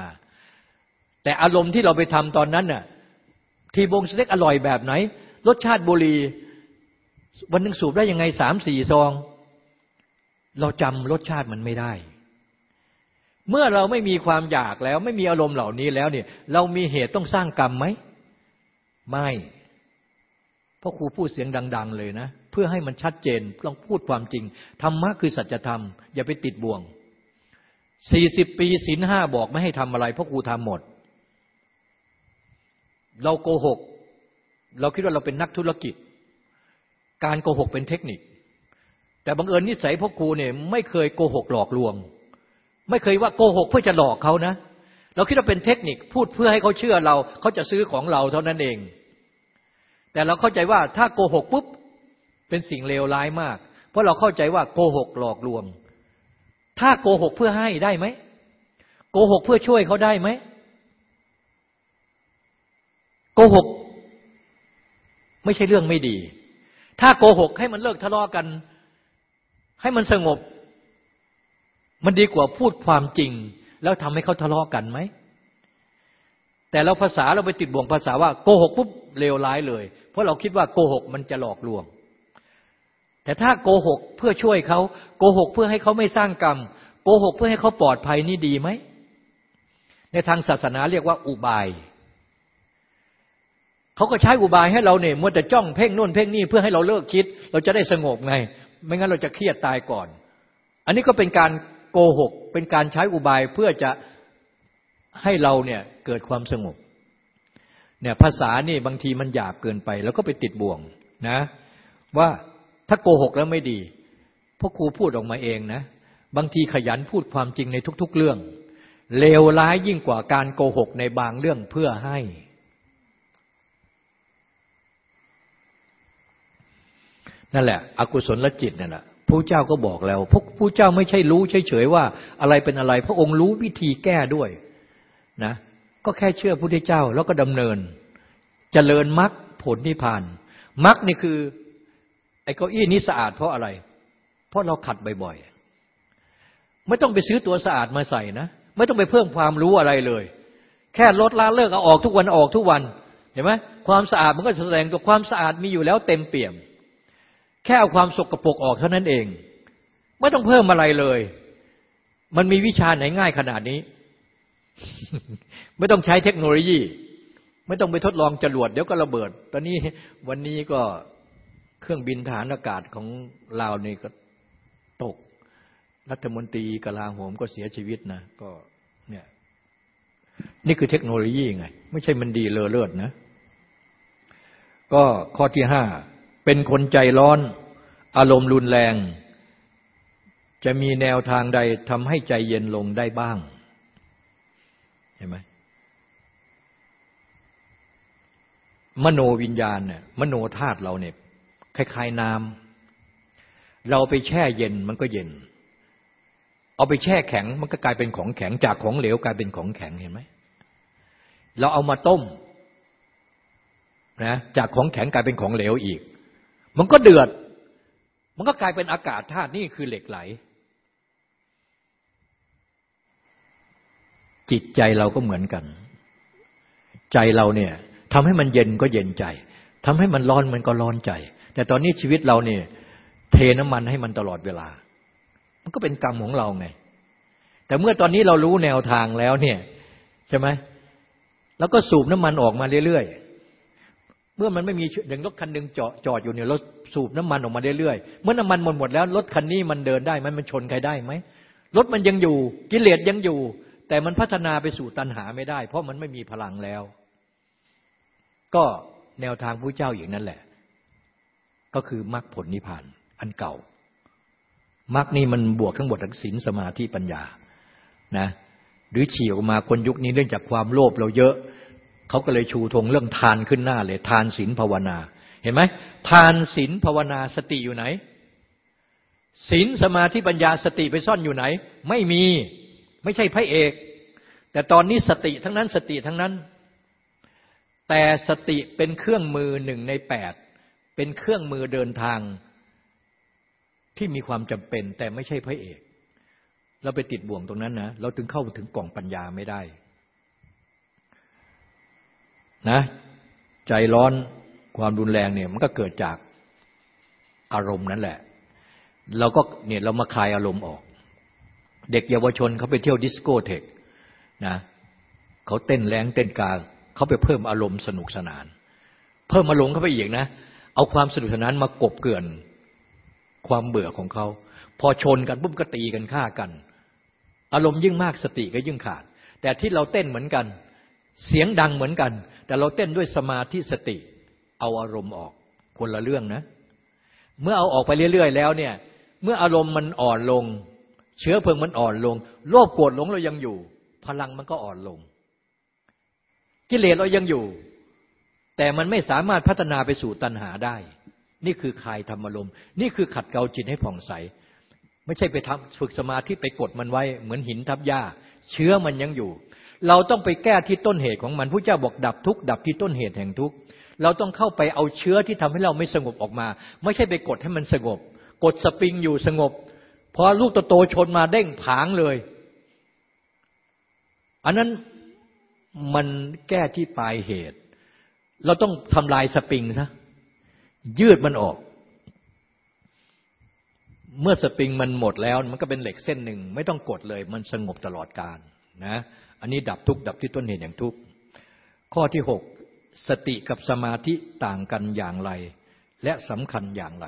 แต่อารมณ์ที่เราไปทำตอนนั้นน่ะทีบงสเต็กอร่อยแบบไหน รสชาติบุรี วันหนึ่งสูบได้ยังไงสามสี่ซอง เราจำรสชาติมันไม่ได้ เมื่อเราไม่มีความอยากแล้ว ไม่มีอารมณ์เหล่านี้แล้วเนี่ย เรามีเหตุต้องสร้างกรรมไหม ไม่พราะครูพูดเสียงดัง ๆ เลยนะ เพื่อให้มันชัดเจนต้องพูดความจริงธรรมะคือสัจธรรม อย่าไปติดบ่วงสี่สิบปีศีลห้าบอกไม่ให้ทำอะไรเพราะครูทำหมด เราโกหก เราคิดว่าเราเป็นนักธุรกิจ การโกหกเป็นเทคนิค แต่บังเอิญนิสัยพ่อครูเนี่ยไม่เคยโกหกหลอกลวง ไม่เคยว่าโกหกเพื่อจะหลอกเขานะ เราคิดว่าเป็นเทคนิคพูดเพื่อให้เขาเชื่อเราเขาจะซื้อของเราเท่านั้นเอง แต่เราเข้าใจว่าถ้าโกหกปุ๊บเป็นสิ่งเลวร้ายมาก เพราะเราเข้าใจว่าโกหกหลอกลวง ถ้าโกหกเพื่อให้ได้ไหมโกหกเพื่อช่วยเขาได้ไหมโกหก ไม่ใช่เรื่องไม่ดี ถ้าโกหกให้มันเลิกทะเลาะกัน ให้มันสงบ มันดีกว่าพูดความจริง แล้วทำให้เขาทะเลาะกันไหม แต่เราภาษาเราไปติดบ่วงภาษาว่าโกหกปุ๊บเลวร้ายเลย เพราะเราคิดว่าโกหกมันจะหลอกลวง แต่ถ้าโกหกเพื่อช่วยเขาโกหกเพื่อให้เขาไม่สร้างกรรม โกหกเพื่อให้เขาปลอดภัยนี่ดีไหม ในทางศาสนาเรียกว่าอุบาย เขาก็ใช้อุบายให้เราเนี่ยมัวแต่จ้องเพ่งนู่นเพ่งนี่เพื่อให้เราเลิกคิด เราจะได้สงบไง ไม่งั้นเราจะเครียดตายก่อน อันนี้ก็เป็นการโกหก เป็นการใช้อุบายเพื่อจะให้เราเนี่ยเกิดความสงบเนี่ยภาษานี่บางทีมันหยาบเกินไป แล้วก็ไปติดบ่วงนะ ว่าถ้าโกหกแล้วไม่ดีพราะครูพูดออกมาเองนะ บางทีขยันพูดความจริงในทุก ๆ เรื่องเลวร้ายยิ่งกว่าการโกหกในบางเรื่องเพื่อให้ นั่นแหละ อกุศลจิตนั่นแหละพระเจ้าก็บอกแล้วพระผู้เจ้าไม่ใช่รู้เฉยๆว่า อะไรเป็นอะไร พระองค์รู้วิธีแก้ด้วยนะก็แค่เชื่อพระพุทธเจ้าแล้วก็ดำเนินจเจริญมรรคผลนิพพานมรรคนี่คือไอ้เก้าอี้นี้สะอาดเพราะอะไร เพราะเราขัดบ่อยๆ ไม่ต้องไปซื้อตัวสะอาดมาใส่นะ ไม่ต้องไปเพิ่มความรู้อะไรเลย แค่ลดละเลิกเอาออกทุกวันออกทุกวัน เห็นไหมความสะอาดมันก็แสดงตัวความสะอาดมีอยู่แล้วเต็มเปี่ยม แค่เอาความสกรปรกออกเท่านั้นเอง ไม่ต้องเพิ่มอะไรเลย มันมีวิชาไหนง่ายขนาดนี้ ไม่ต้องใช้เทคโนโลยี ไม่ต้องไปทดลองจรวดเดี๋ยวก็ระเบิด ตอนนี้วันนี้ก็เครื่องบินฐานอากาศของลาวนี่ก็ตก รัฐมนตรีกลาโหมก็เสียชีวิตนะก็เนี่ยนี่คือเทคโนโลยีไง ไม่ใช่มันดีเลอเลิศนะ ก็ข้อที่ห้า เป็นคนใจร้อน อารมณ์รุนแรง จะมีแนวทางใดทำให้ใจเย็นลงได้บ้างเห็นไหมมโนวิญญาณเนี่ยมโนธาตุเราเนี่ยคล้ายๆน้ำเราไปแช่เย็นมันก็เย็น เอาไปแช่แข็งมันก็กลายเป็นของแข็งจากของเหลวกลายเป็นของแข็งเห็นไหมเราเอามาต้มนะจากของแข็งกลายเป็นของเหลวอีก มันก็เดือด มันก็กลายเป็นอากาศธาตุนี่คือเหล็กไหล จิตใจเราก็เหมือนกัน ใจเราเนี่ยทำให้มันเย็นก็เย็นใจทำให้มันร้อนมันก็ร้อนใจ แต่ตอนนี้ชีวิตเราเนี่ย เทน้ำมันให้มันตลอดเวลา มันก็เป็นกรรมของเราไง แต่เมื่อตอนนี้เรารู้แนวทางแล้วเนี่ย ใช่ไหมแล้วก็สูบน้ำมันออกมาเรื่อยๆ เมื่อมันไม่มีอย่างรถคันหนึ่งจอดจอดอยู่เนี่ยรถสูบน้ำมันออกมาเรื่อยๆเมื่อน้ำมันหมดหมดแล้วรถคันนี้มันเดินได้ไหมมันชนใครได้ไหมรถมันยังอยู่ กิเลสยังอยู่ แต่มันพัฒนาไปสู่ตัณหาไม่ได้ เพราะมันไม่มีพลังแล้ว ก็แนวทางพระเจ้าอย่างนั้นแหละ ก็คือมรรคผลนิพพานอันเก่ามรรคนี่มันบวกทั้งหมดทั้งศีลสมาธิปัญญานะหรือฉีกออกมาคนยุคนี้เนื่องจากความโลภเราเยอะ เขาก็เลยชูธงเรื่องทานขึ้นหน้าเลย ทานศีลภาวนา เห็นไหมทานศีลภาวนาสติอยู่ไหนศีลสมาธิปัญญาสติไปซ่อนอยู่ไหน ไม่มีไม่ใช่พระเอก แต่ตอนนี้สติทั้งนั้นสติทั้งนั้น แต่สติเป็นเครื่องมือหนึ่งในแปดเป็นเครื่องมือเดินทางที่มีความจำเป็นแต่ไม่ใช่พระเอก เราไปติดบ่วงตรงนั้นนะ เราถึงเข้าถึงกล่องปัญญาไม่ได้ นะใจร้อนความรุนแรงเนี่ยมันก็เกิดจากอารมณ์นั่นแหละ เราก็เนี่ยเรามาคลายอารมณ์ออก เด็กเยาวชนเขาไปเที่ยวดิสโก้เทคนะเขาเต้นแรงเต้นกาเขาไปเพิ่มอารมณ์สนุกสนาน เพิ่มอารมณ์เข้าไปอีกนะ เอาความสนุกสนานมากบเกลื่อนความเบื่อของเขา พอชนกันปุ๊บก็ตีกันฆ่ากัน อารมณ์ยิ่งมากสติก็ยิ่งขาด แต่ที่เราเต้นเหมือนกัน เสียงดังเหมือนกัน แต่เราเต้นด้วยสมาธิสติ เอาอารมณ์ออกคนละเรื่องนะ เมื่อเอาออกไปเรื่อย ๆ แล้วเนี่ย เมื่ออารมณ์มันอ่อนลง เชื้อเพลิงมันอ่อนลง โลภโกรธหลงเรายังอยู่ พลังมันก็อ่อนลง กิเลสเรายังอยู่ แต่มันไม่สามารถพัฒนาไปสู่ตัณหาได้ นี่คือคลายธรรมลมนี่คือขัดเกลาจิตให้ผ่องใส ไม่ใช่ไปทำฝึกสมาธิไปกดมันไว้ เหมือนหินทับหญ้า เชื้อมันยังอยู่ เราต้องไปแก้ที่ต้นเหตุของมันพระเจ้าบอกดับทุกข์ดับที่ต้นเหตุแห่งทุกข์เราต้องเข้าไปเอาเชื้อที่ทำให้เราไม่สงบออกมา ไม่ใช่ไปกดให้มันสงบ กดสปริงอยู่สงบพอลูกโตๆชนมาเด้งผางเลย อันนั้นมันแก้ที่ปลายเหตุ เราต้องทำลายสปริงซะยืดมันออก เมื่อสปริงมันหมดแล้ว มันก็เป็นเหล็กเส้นหนึ่ง ไม่ต้องกดเลย มันสงบตลอดการนะ อันนี้ดับทุกดับที่ต้นเหตุอย่างทุกข้อที่หกสติกับสมาธิต่างกันอย่างไร และสำคัญอย่างไร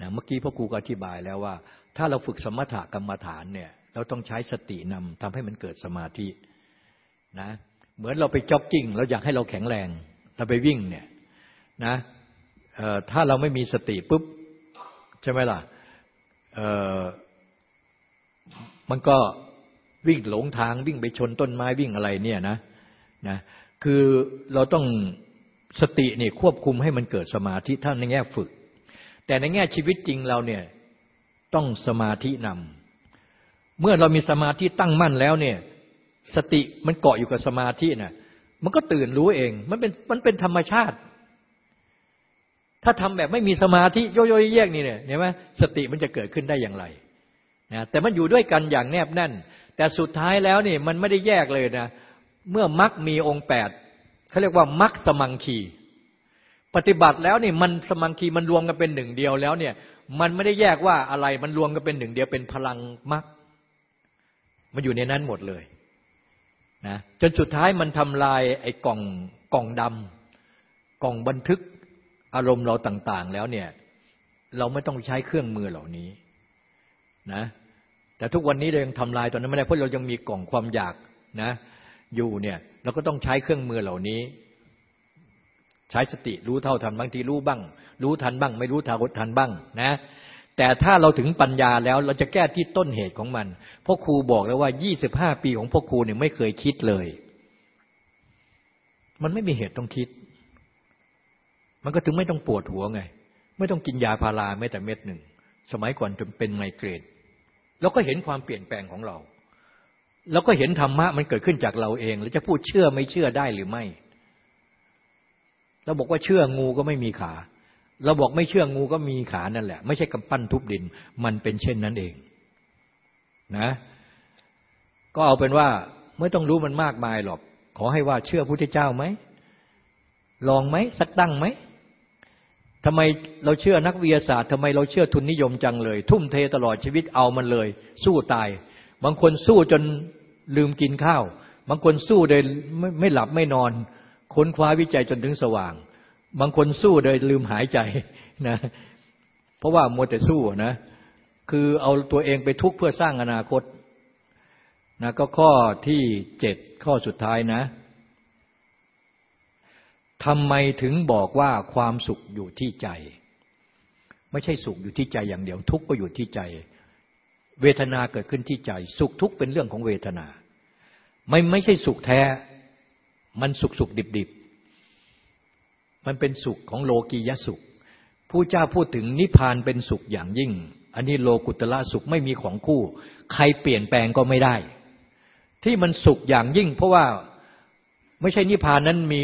นะเมื่อกี้พ่อครูก็อธิบายแล้วว่า ถ้าเราฝึกสมถกรรมฐานเนี่ยเราต้องใช้สตินำทำให้มันเกิดสมาธินะเหมือนเราไปจ็อกกิ้งเราอยากให้เราแข็งแรงเราไปวิ่งเนี่ยนะถ้าเราไม่มีสติปุ๊บใช่ไหมล่ะมันก็ วิ่งหลงทางวิ่งไปชนต้นไม้วิ่งอะไรเนี่ยนะนะคือเราต้องสติเนี่ยควบคุมให้มันเกิดสมาธิท่านในแง่ฝึก แต่ในแง่ชีวิตจริงเราเนี่ยต้องสมาธินำเมื่อเรามีสมาธิตั้งมั่นแล้วเนี่ยสติมันเกาะอยู่กับสมาธินะ่ะมันก็ตื่นรู้เอง มันเป็นมันเป็นธรรมชาติ ถ้าทำแบบไม่มีสมาธิโยโย่แยกนี่เนี่ยเห็นไหมสติมันจะเกิดขึ้นได้อย่างไรนะแต่มันอยู่ด้วยกันอย่างแนบแน่น แต่สุดท้ายแล้วนี่มันไม่ได้แยกเลยนะ เมื่อมรรคมีองค์แปดเขาเรียกว่ามรรคสมังคี ปฏิบัติแล้วนี่มันสมังคีมันรวมกันเป็นหนึ่งเดียวแล้วเนี่ย มันไม่ได้แยกว่าอะไรมันรวมกันเป็นหนึ่งเดียวเป็นพลังมรรคมันอยู่ในนั้นหมดเลยนะจนสุดท้ายมันทำลายไอ้กล่องกล่องดำกล่องบันทึกอารมณ์เราต่าง ๆ แล้วเนี่ย เราไม่ต้องใช้เครื่องมือเหล่านี้นะ แต่ทุกวันนี้เรายังทำลายตอนนั้นไม่ได้เพราะเรายังมีกล่องความอยากนะ อยู่เนี่ยเราก็ต้องใช้เครื่องมือเหล่านี้ ใช้สติรู้เท่าทันบางทีรู้บ้าง รู้ทันบ้าง ไม่รู้ทันบ้างนะ แต่ถ้าเราถึงปัญญาแล้วเราจะแก้ที่ต้นเหตุของมันพ่อครูบอกแล้วว่ายี่สิบห้าปีของพ่อครูเนี่ยไม่เคยคิดเลย มันไม่มีเหตุต้องคิด มันก็ถึงไม่ต้องปวดหัวไง ไม่ต้องกินยาพาราแม้แต่เม็ดหนึ่งสมัยก่อนจนเป็นไมเกรน เราก็เห็นความเปลี่ยนแปลงของเราแล้วก็เห็นธรรมะมันเกิดขึ้นจากเราเองแล้วจะพูดเชื่อไม่เชื่อได้หรือไม่ เราบอกว่าเชื่องูก็ไม่มีขา เราบอกไม่เชื่องูก็มีขานั่นแหละ ไม่ใช่กำปั้นทุบดิน มันเป็นเช่นนั้นเองนะ ก็เอาเป็นว่าไม่ต้องรู้มันมากมายหรอก ขอให้ว่าเชื่อพุทธเจ้าไหม ลองไหมสักตั้งไหม ทำไมเราเชื่อนักวิทยาศาสตร์ทำไมเราเชื่อทุนนิยมจังเลย ทุ่มเทตลอดชีวิตเอามันเลย สู้ตาย บางคนสู้จนลืมกินข้าว บางคนสู้โดยไม่ไม่หลับไม่นอน ค้นคว้าวิจัยจนถึงสว่าง บางคนสู้โดยลืมหายใจนะเพราะว่ามัวแต่สู้นะ คือเอาตัวเองไปทุกข์เพื่อสร้างอนาคตนะก็ข้อที่เจ็ดข้อสุดท้ายนะ ทำไมถึงบอกว่าความสุขอยู่ที่ใจ ไม่ใช่สุขอยู่ที่ใจอย่างเดียว ทุกข์ก็อยู่ที่ใจ เวทนาเกิดขึ้นที่ใจ สุขทุกข์เป็นเรื่องของเวทนา ไม่ไม่ใช่สุขแท้ มันสุขสุขดิบดิบมันเป็นสุขของโลกียสุขผู้เจ้าพูดถึงนิพพานเป็นสุขอย่างยิ่ง อันนี้โลกุตละสุขไม่มีของคู่ ใครเปลี่ยนแปลงก็ไม่ได้ ที่มันสุขอย่างยิ่ง เพราะว่า ไม่ใช่นิพพานนั้นมี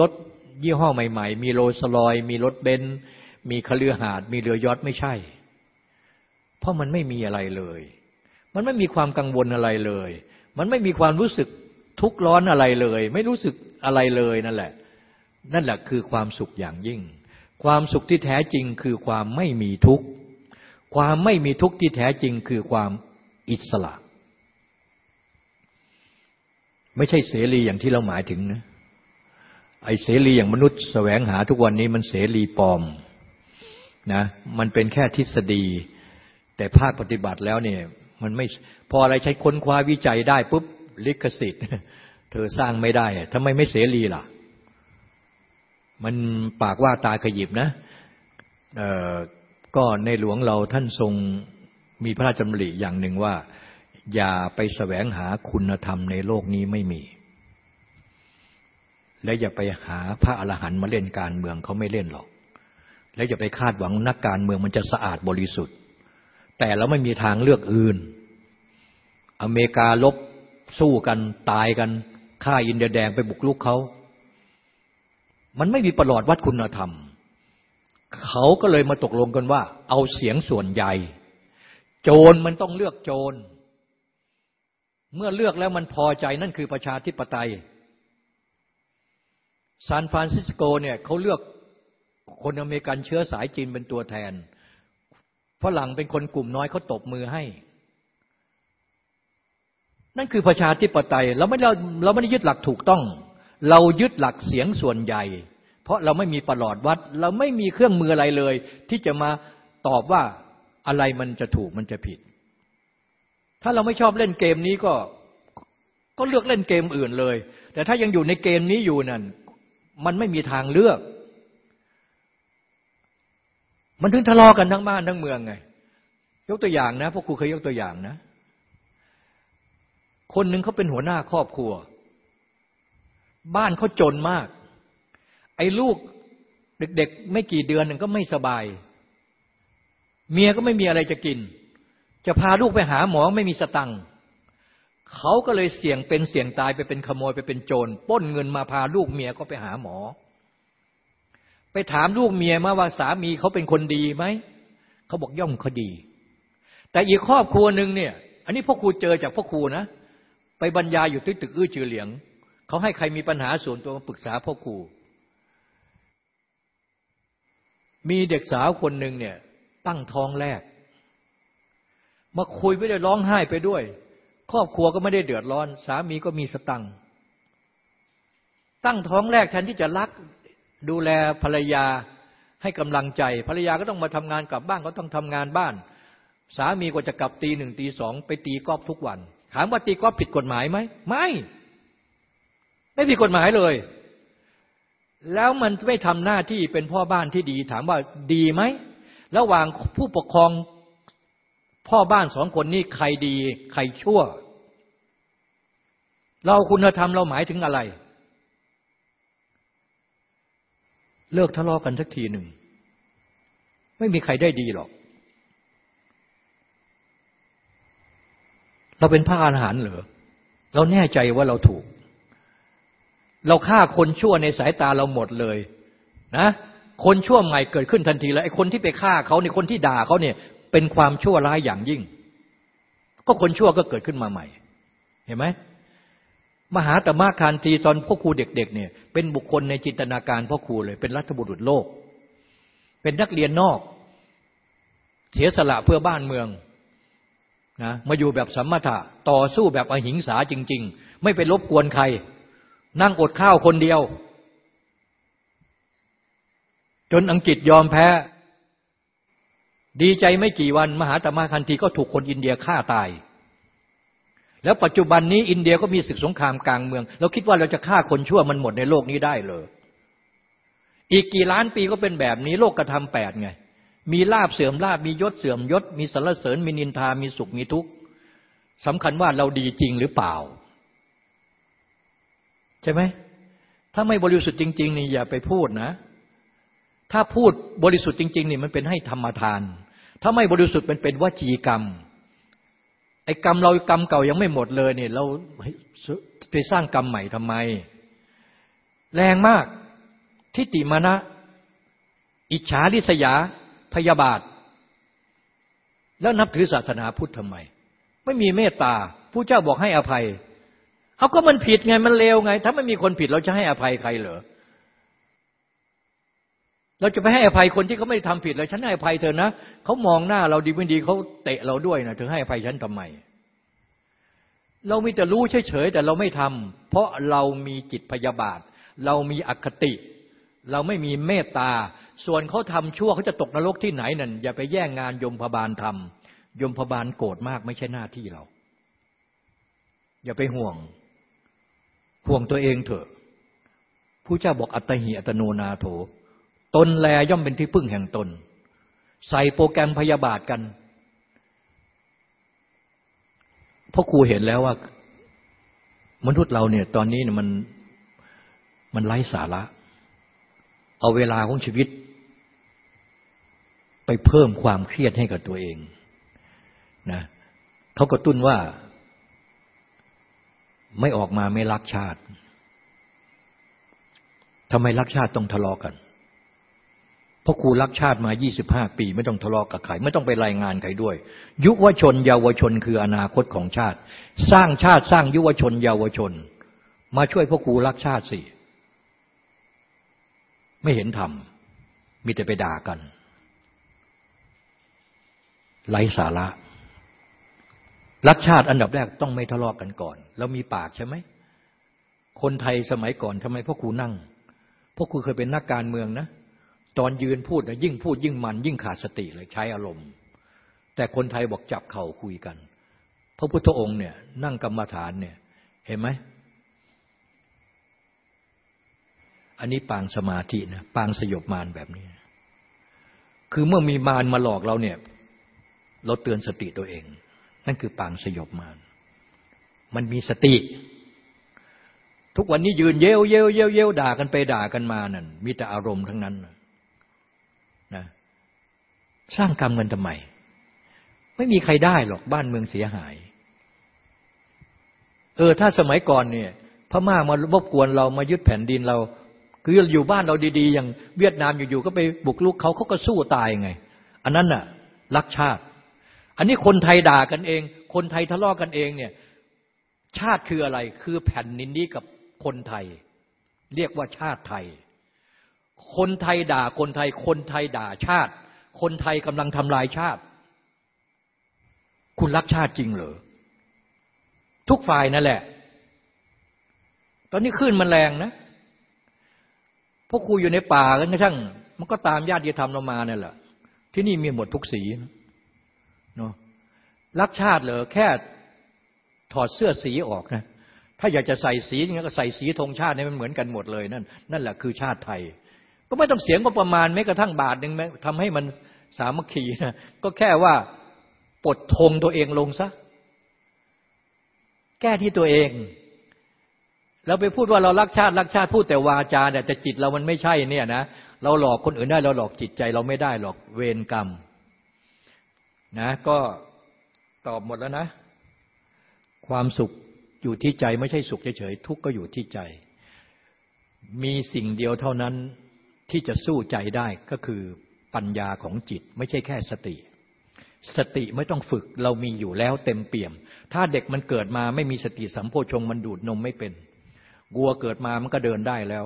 รถยี่ห้อใหม่ ๆ มีโรสลอย มีรถเบนซ์มีคเรือหาด มีเรือยอทไม่ใช่ เพราะมันไม่มีอะไรเลย มันไม่มีความกังวลอะไรเลย มันไม่มีความรู้สึกทุกข์ร้อนอะไรเลย ไม่รู้สึกอะไรเลยนั่นแหละ นั่นแหละคือความสุขอย่างยิ่ง ความสุขที่แท้จริงคือความไม่มีทุกข์ ความไม่มีทุกข์ที่แท้จริงคือความอิสระ ไม่ใช่เสรีอย่างที่เราหมายถึงนะไอ้เสรีอย่างมนุษย์แสวงหาทุกวันนี้มันเสรีปลอมนะมันเป็นแค่ทฤษฎี แต่ภาคปฏิบัติแล้วเนี่ยมันไม่พออะไรใช้ค้นคว้าวิจัยได้ปุ๊บลิขสิทธิ์ เธอสร้างไม่ได้ทำไมไม่เสรีล่ะ มันปากว่าตาขยิบนะก็ในหลวงเราท่านทรงมีพระราชดำริอย่างหนึ่งว่า อย่าไปแสวงหาคุณธรรมในโลกนี้ไม่มี และอย่าไปหาพระอรหันต์มาเล่นการเมืองเขาไม่เล่นหรอก และอย่าไปคาดหวังนักการเมืองมันจะสะอาดบริสุทธิ์ แต่เราไม่มีทางเลือกอื่น อเมริกาลบสู้กันตายกันฆ่าอินเดียแดงไปบุกลุกเขามันไม่มีประหลอดวัดคุณธรรม เขาก็เลยมาตกลงกันว่า เอาเสียงส่วนใหญ่ โจรมันต้องเลือกโจร เมื่อเลือกแล้วมันพอใจนั่นคือประชาธิปไตยซานฟรานซิสโกเนี่ยเขาเลือกคนอเมริกันเชื้อสายจีนเป็นตัวแทนฝรั่งเป็นคนกลุ่มน้อยเขาตบมือให้ นั่นคือประชาธิปไตยเราไม่เราเราไม่ได้ยึดหลักถูกต้อง เรายึดหลักเสียงส่วนใหญ่ เพราะเราไม่มีประหลอดวัด เราไม่มีเครื่องมืออะไรเลย ที่จะมาตอบว่าอะไรมันจะถูกมันจะผิด ถ้าเราไม่ชอบเล่นเกมนี้ก็ก็เลือกเล่นเกมอื่นเลย แต่ถ้ายังอยู่ในเกมนี้อยู่นั่น มันไม่มีทางเลือก มันถึงทะเลาะกันทั้งบ้านทั้งเมืองไง ยกตัวอย่างนะพวกครูเคยยกตัวอย่างนะ คนหนึ่งเขาเป็นหัวหน้าครอบครัว บ้านเขาจนมาก ไอ้ลูกเด็กๆ ไม่กี่เดือนหนึ่งก็ไม่สบาย เมียก็ไม่มีอะไรจะกิน จะพาลูกไปหาหมอไม่มีสตังค์เขาก็เลยเสี่ยงเป็นเสี่ยงตายไปเป็นขโมยไปเป็นโจรป้นเงินมาพาลูกเมียก็ไปหาหมอ ไปถามลูกเมียมาว่าสามีเขาเป็นคนดีไหมเขาบอกย่อมเขาดี แต่อีกครอบครัวหนึ่งเนี่ย อันนี้พ่อครูเจอจากพ่อครูนะ ไปบรรยายอยู่ที่ตึกอื้อจือเหลียงเขาให้ใครมีปัญหาส่วนตัวมาปรึกษาพ่อครูมีเด็กสาวคนหนึ่งเนี่ย ตั้งท้องแรก มาคุยไปด้วยร้องไห้ไปด้วย ครอบครัวก็ไม่ได้เดือดร้อน สามีก็มีสตังค์ตั้งท้องแรกแทนที่จะรักดูแลภรรยาให้กำลังใจ ภรรยาก็ต้องมาทำงานกลับบ้านก็ต้องทำงานบ้าน สามีก็จะกลับตีหนึ่งตีสองไปตีกอล์ฟทุกวัน ถามว่าตีกอล์ฟผิดกฎหมายไหมไม่ ไม่ผิดกฎหมายเลย แล้วมันไม่ทำหน้าที่เป็นพ่อบ้านที่ดี ถามว่าดีไหมระหว่างผู้ปกครอง พ่อบ้านสองคนนี้ใครดี ใครชั่ว เราคุณธรรมเราหมายถึงอะไร เลิกทะเลาะกันสักทีหนึ่ง ไม่มีใครได้ดีหรอก เราเป็นพระอรหันต์เหรอ เราแน่ใจว่าเราถูก เราฆ่าคนชั่วในสายตาเราหมดเลย นะคนชั่วใหม่เกิดขึ้นทันทีแล้วไอ้คนที่ไปฆ่าเขาในคนที่ด่าเขาเนี่ย เป็นความชั่วร้ายอย่างยิ่ง ก็คนชั่วก็เกิดขึ้นมาใหม่ เห็นไหมมหาตมะคานทีตอนพ่อครูเด็ก ๆ เนี่ย เป็นบุคคลในจินตนาการพ่อครูเลย เป็นรัฐบุรุษโลก เป็นนักเรียนนอก เสียสละเพื่อบ้านเมืองนะมาอยู่แบบสัมมาทะต่อสู้แบบอหิงสาจริง ๆ ไม่ไปรบกวนใคร นั่งอดข้าวคนเดียว จนอังกฤษยอมแพ้ ดีใจไม่กี่วันมหาตมะคันทีก็ถูกคนอินเดียฆ่าตาย แล้วปัจจุบันนี้อินเดียก็มีศึกสงครามกลางเมือง เราคิดว่าเราจะฆ่าคนชั่วมันหมดในโลกนี้ได้เลยอีกกี่ล้านปีก็เป็นแบบนี้โลกกระทำแปดไง มีลาบเสื่อมลาบมียศเสื่อมยศ มีสรรเสริญมีนินทา มีสุขมีทุกข์สำคัญว่าเราดีจริงหรือเปล่า ใช่ไหมถ้าไม่บริสุทธิ์จริง ๆ นี่อย่าไปพูดนะ ถ้าพูดบริสุทธิ์จริง ๆ นี่มันเป็นให้ธรรมทาน ถ้าไม่บริสุทธิ์มันเป็นวจีกรรม ไอ้กรรมเรากรรมเก่ายังไม่หมดเลยเนี่ยเราไปสร้างกรรมใหม่ทำไม แรงมากทิฏฐิมานะ อิจฉาริษยา พยาบาท แล้วนับถือศาสนาพุทธทำไม ไม่มีเมตตาผู้เจ้าบอกให้อภัยเอาก็มันผิดไงมันเลวไง ถ้าไม่มีคนผิดเราจะให้อภัยใครเหรอ เราจะไปให้อภัยคนที่เขาไม่ทำผิดเลยฉันให้อภัยเธอนะเขามองหน้าเราดีไม่ดีเขาเตะเราด้วยนะเธอให้อภัยฉันทำไม เรามีแต่รู้เฉยๆแต่เราไม่ทำเพราะเรามีจิตพยาบาท เรามีอคติ เราไม่มีเมตตา ส่วนเขาทำชั่วเขาจะตกนรกที่ไหนนั่นอย่าไปแย่งงานยมพบาลทำยมพบาลโกรธมากไม่ใช่หน้าที่เรา อย่าไปห่วง ห่วงตัวเองเถอะผู้เจ้าบอกอัตหิอัตโนนาโถ ตนแลย่อมเป็นที่พึ่งแห่งตน ใส่โปรแกรมพยาบาทกันพ่อครูเห็นแล้วว่า มนุษย์เราเนี่ยตอนนี้เนี่ยมันมันไร้สาระ เอาเวลาของชีวิต ไปเพิ่มความเครียดให้กับตัวเองนะเขากระตุ้นว่า ไม่ออกมาไม่รักชาติทำไมรักชาติต้องทะเลาะกกัน เพราะครูรักชาติมา 25 ปี ไม่ต้องทะเลาะกับใครไม่ต้องไปรายงานใครด้วย ยุวชน เยาวชนคืออนาคตของชาติ สร้างชาติสร้างยุวชน เยาวชน มาช่วยพ่อครูรักชาติสิไม่เห็นทำมีแต่ไปด่ากันไร้สาระ รักชาติอันดับแรกต้องไม่ทะเลาะกันก่อน แล้วมีปากใช่ไหม คนไทยสมัยก่อนทำไมพ่อครูนั่งพ่อครูเคยเป็นนักการเมืองนะ ตอนยืนพูดนะยิ่งพูดยิ่งมัน ยิ่งขาดสติเลยใช้อารมณ์ แต่คนไทยบอกจับเข่าคุยกัน พระพุทธองค์เนี่ยนั่งกรรมฐานเนี่ยเห็นไหมอันนี้ปางสมาธินะปางสยบมารแบบนี้ คือเมื่อมีมารมาหลอกเราเนี่ย เราเตือนสติตัวเอง นั่นคือปางสยบมารมันมีสติ ทุกวันนี้ยืนเย้วเย้วเย้วเย้วด่ากันไปด่ากันมานั่นมีแต่อารมณ์ทั้งนั้นนะ สร้างกรรมกันทำไม ไม่มีใครได้หรอกบ้านเมืองเสียหาย เออ ถ้าสมัยก่อนเนี่ยพม่ามารบกวนเรามายึดแผ่นดินเรา คืออยู่บ้านเราดีๆ อย่างเวียดนามอยู่ๆก็ไปบุกลุกเขาเขาก็สู้ตายไง อันนั้นน่ะ รักชาติ อันนี้คนไทยด่ากันเอง คนไทยทะเลาะกันเองเนี่ย ชาติคืออะไร คือแผ่นนินนี้กับคนไทย เรียกว่าชาติไทย คนไทยด่าคนไทย คนไทยด่าชาติ คนไทยกำลังทำลายชาติ คุณรักชาติจริงเหรอ ทุกฝ่ายนั่นแหละ ตอนนี้ขึ้นมันแรงนะพวกครูอยู่ในป่ากันก็ช่างมันก็ตามญาติธรรมเรามาเนี่ยแหละ ที่นี่มีหมดทุกสีเนาะรักชาติเหรอแค่ถอดเสื้อสีออกนะ ถ้าอยากจะใส่สีอย่างนี้ก็ใส่สีธงชาติให้มันเหมือนกันหมดเลยนั่นนั่นแหละคือชาติไทย ก็ไม่ต้องเสียงก็ประมาณแม้กระทั่งบาทหนึ่งแม้ทำให้มันสามัคคีนะก็แค่ว่าปลดธงตัวเองลงซะ แก้ที่ตัวเองเราไปพูดว่าเรารักชาติรักชาติพูดแต่วาจาแต่จิตเรามันไม่ใช่เนี่ยนะเราหลอกคนอื่นได้เราหลอกจิตใจ เราไม่ได้หรอกเวรกรรม นะ ก็ตอบหมดแล้วนะ ความสุขอยู่ที่ใจไม่ใช่สุขเฉยๆทุกข์ก็อยู่ที่ใจ มีสิ่งเดียวเท่านั้น ที่จะสู้ใจได้ก็คือปัญญาของจิตไม่ใช่แค่สติ สติไม่ต้องฝึกเรามีอยู่แล้วเต็มเปี่ยม ถ้าเด็กมันเกิดมาไม่มีสติสัมโพชงมันดูดนมไม่เป็นวัวเกิดมามันก็เดินได้แล้ว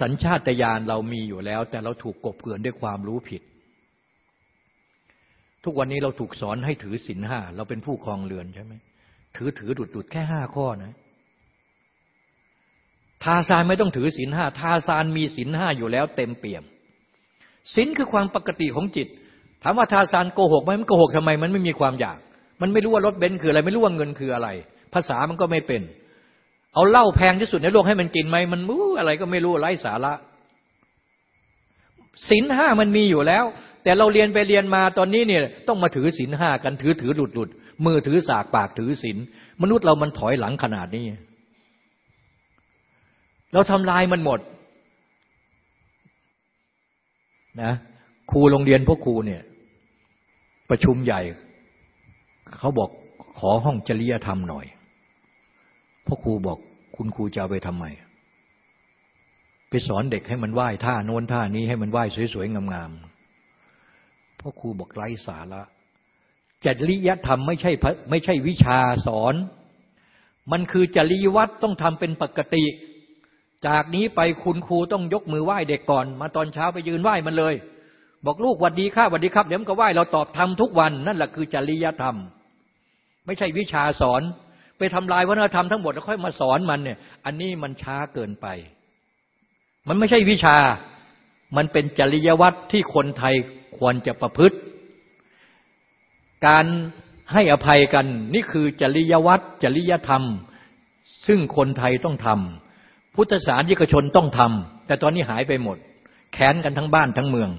สัญชาตญาณเรามีอยู่แล้ว แต่เราถูกกบเกลื่อนด้วยความรู้ผิด ทุกวันนี้เราถูกสอนให้ถือศีลห้าเราเป็นผู้ครองเรือนใช่ไหมถือถือดุดดุดแค่ห้าข้อนะ ทาซานไม่ต้องถือศีลห้าทาซานมีศีลห้าอยู่แล้วเต็มเปี่ยมศีลคือความปกติของจิต ถามว่าทาซานโกหกไหมมันโกหกทำไม มันไม่มีความอยาก มันไม่รู้ว่ารถเบนซ์คืออะไรไม่รู้ว่าเงินคืออะไร ภาษามันก็ไม่เป็น เอาเหล้าแพงที่สุดในโลกให้มันกินไหมมันมู้อะไรก็ไม่รู้ไร้สาระศีลห้ามันมีอยู่แล้ว แต่เราเรียนไปเรียนมาตอนนี้เนี่ยต้องมาถือศีลห้ากันถือถือหลุดหลุดมือถือสากปากถือศีลมนุษย์เรามันถอยหลังขนาดนี้ เราทำลายมันหมดนะครูโรงเรียนพวกครูเนี่ย ประชุมใหญ่ เขาบอกขอห้องจริยธรรมหน่อยพ่อครูบอกคุณครูจะเอาไปทำไม ไปสอนเด็กให้มันไหว้ท่าโน้นท่านี้ให้มันไหว้สวยๆงามๆพ่อครูบอกไร้สาระจริยธรรมไม่ใช่ไม่ใช่วิชาสอน มันคือจริยวัตรต้องทำเป็นปกติ จากนี้ไปคุณครูต้องยกมือไหว้เด็กก่อน มาตอนเช้าไปยืนไหว้มันเลย บอกลูกวัดดีข้าวัดดีครับ เดี๋ยวมันก็ไหว้เราตอบทำทุกวันนั่นแหละคือจริยธรรม ไม่ใช่วิชาสอน ไปทำลายวัฒนธรรมทั้งหมดแล้วค่อยมาสอนมันเนี่ย อันนี้มันช้าเกินไป มันไม่ใช่วิชา มันเป็นจริยวัตรที่คนไทยควรจะประพฤติ การให้อภัยกันนี่คือจริยวัตรจริยธรรม ซึ่งคนไทยต้องทำ พุทธศาสนิกชนต้องทำแต่ตอนนี้หายไปหมดแค้นกันทั้งบ้านทั้งเมือง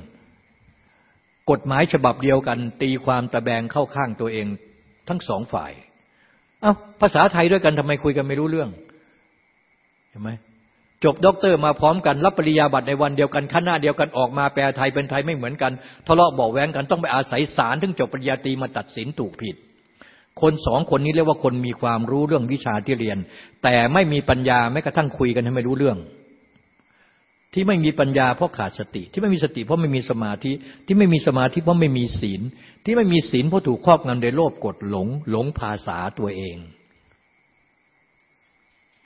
กฎหมายฉบับเดียวกัน ตีความตะแบงเข้าข้างตัวเองทั้งสองฝ่าย อ้าวภาษาไทยด้วยกันทำไมคุยกันไม่รู้เรื่องเห็นไหมจบด็อกเตอร์มาพร้อมกัน รับปริญญาบัตรในวันเดียวกันคณะเดียวกันออกมาแปลไทยเป็นไทยไม่เหมือนกันทะเลาะบอกแว้งกันต้องไปอาศัยศาลถึงจบปริญญาตรีมาตัดสินถูกผิด คนสองคนนี้เรียกว่าคนมีความรู้เรื่องวิชาที่เรียน แต่ไม่มีปัญญาแม้กระทั่งคุยกันให้ไม่รู้เรื่อง ที่ไม่มีปัญญาเพราะขาดสติ ที่ไม่มีสติเพราะไม่มีสมาธิ ที่ไม่มีสมาธิเพราะไม่มีศีล ที่ไม่มีศีลเพราะถูกครอบงำโดยโลภกดหลง หลงภาษาตัวเอง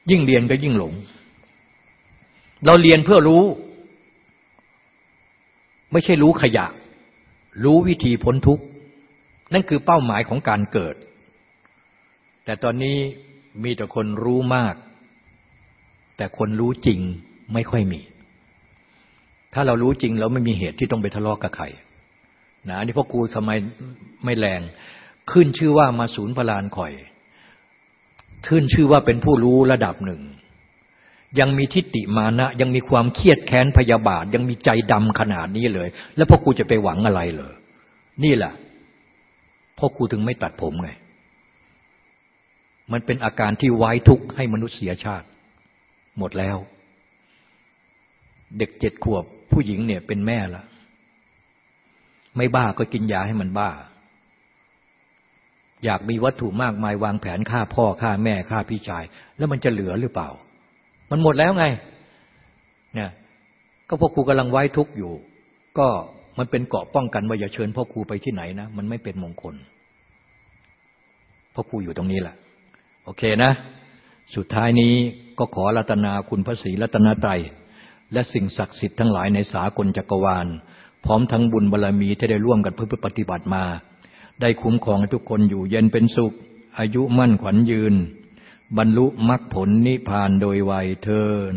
ยิ่งเรียนก็ยิ่งหลง เราเรียนเพื่อรู้ ไม่ใช่รู้ขยะ รู้วิธีพ้นทุกข์นั่นคือเป้าหมายของการเกิด แต่ตอนนี้มีแต่คนรู้มาก แต่คนรู้จริงไม่ค่อยมี ถ้าเรารู้จริงเราไม่มีเหตุที่ต้องไปทะเลาะกกับใครนะอันนี้พ่อครูทำไมไม่แรง ขึ้นชื่อว่ามาศูนย์พลานข่อย ขึ้นชื่อว่าเป็นผู้รู้ระดับหนึ่ง ยังมีทิฏฐิมานะ ยังมีความเครียดแค้นพยาบาท ยังมีใจดำขนาดนี้เลย แล้วพ่อครูจะไปหวังอะไรเลยนี่แหละพ่อครูถึงไม่ตัดผมไง มันเป็นอาการที่ไว้ทุกข์ให้มนุษยชาติ หมดแล้ว เด็กเจ็ดขวบผู้หญิงเนี่ยเป็นแม่ละไม่บ้าก็กินยาให้มันบ้า อยากมีวัตถุมากมายวางแผนฆ่าพ่อฆ่าแม่ฆ่าพี่ชาย แล้วมันจะเหลือหรือเปล่า มันหมดแล้วไงเนี่ยก็พ่อครูกำลังไว้ทุกข์อยู่ ก็มันเป็นเกาะป้องกันว่าอย่าเชิญพ่อครูไปที่ไหนนะ มันไม่เป็นมงคลพ่อครูอยู่ตรงนี้แหละ โอเคนะ สุดท้ายนี้ก็ขอรัตนาคุณพระศรีรัตนไตรและสิ่งศักดิ์สิทธิ์ทั้งหลายในสากลจักรวาล พร้อมทั้งบุญบารรมีที่ได้ร่วมกันเพื่อปฏิบัติมา ได้คุ้มครองให้ทุกคนอยู่เย็นเป็นสุข อายุมั่นขวัญยืน บรรลุมรรคผลนิพพานโดยไวยเทิน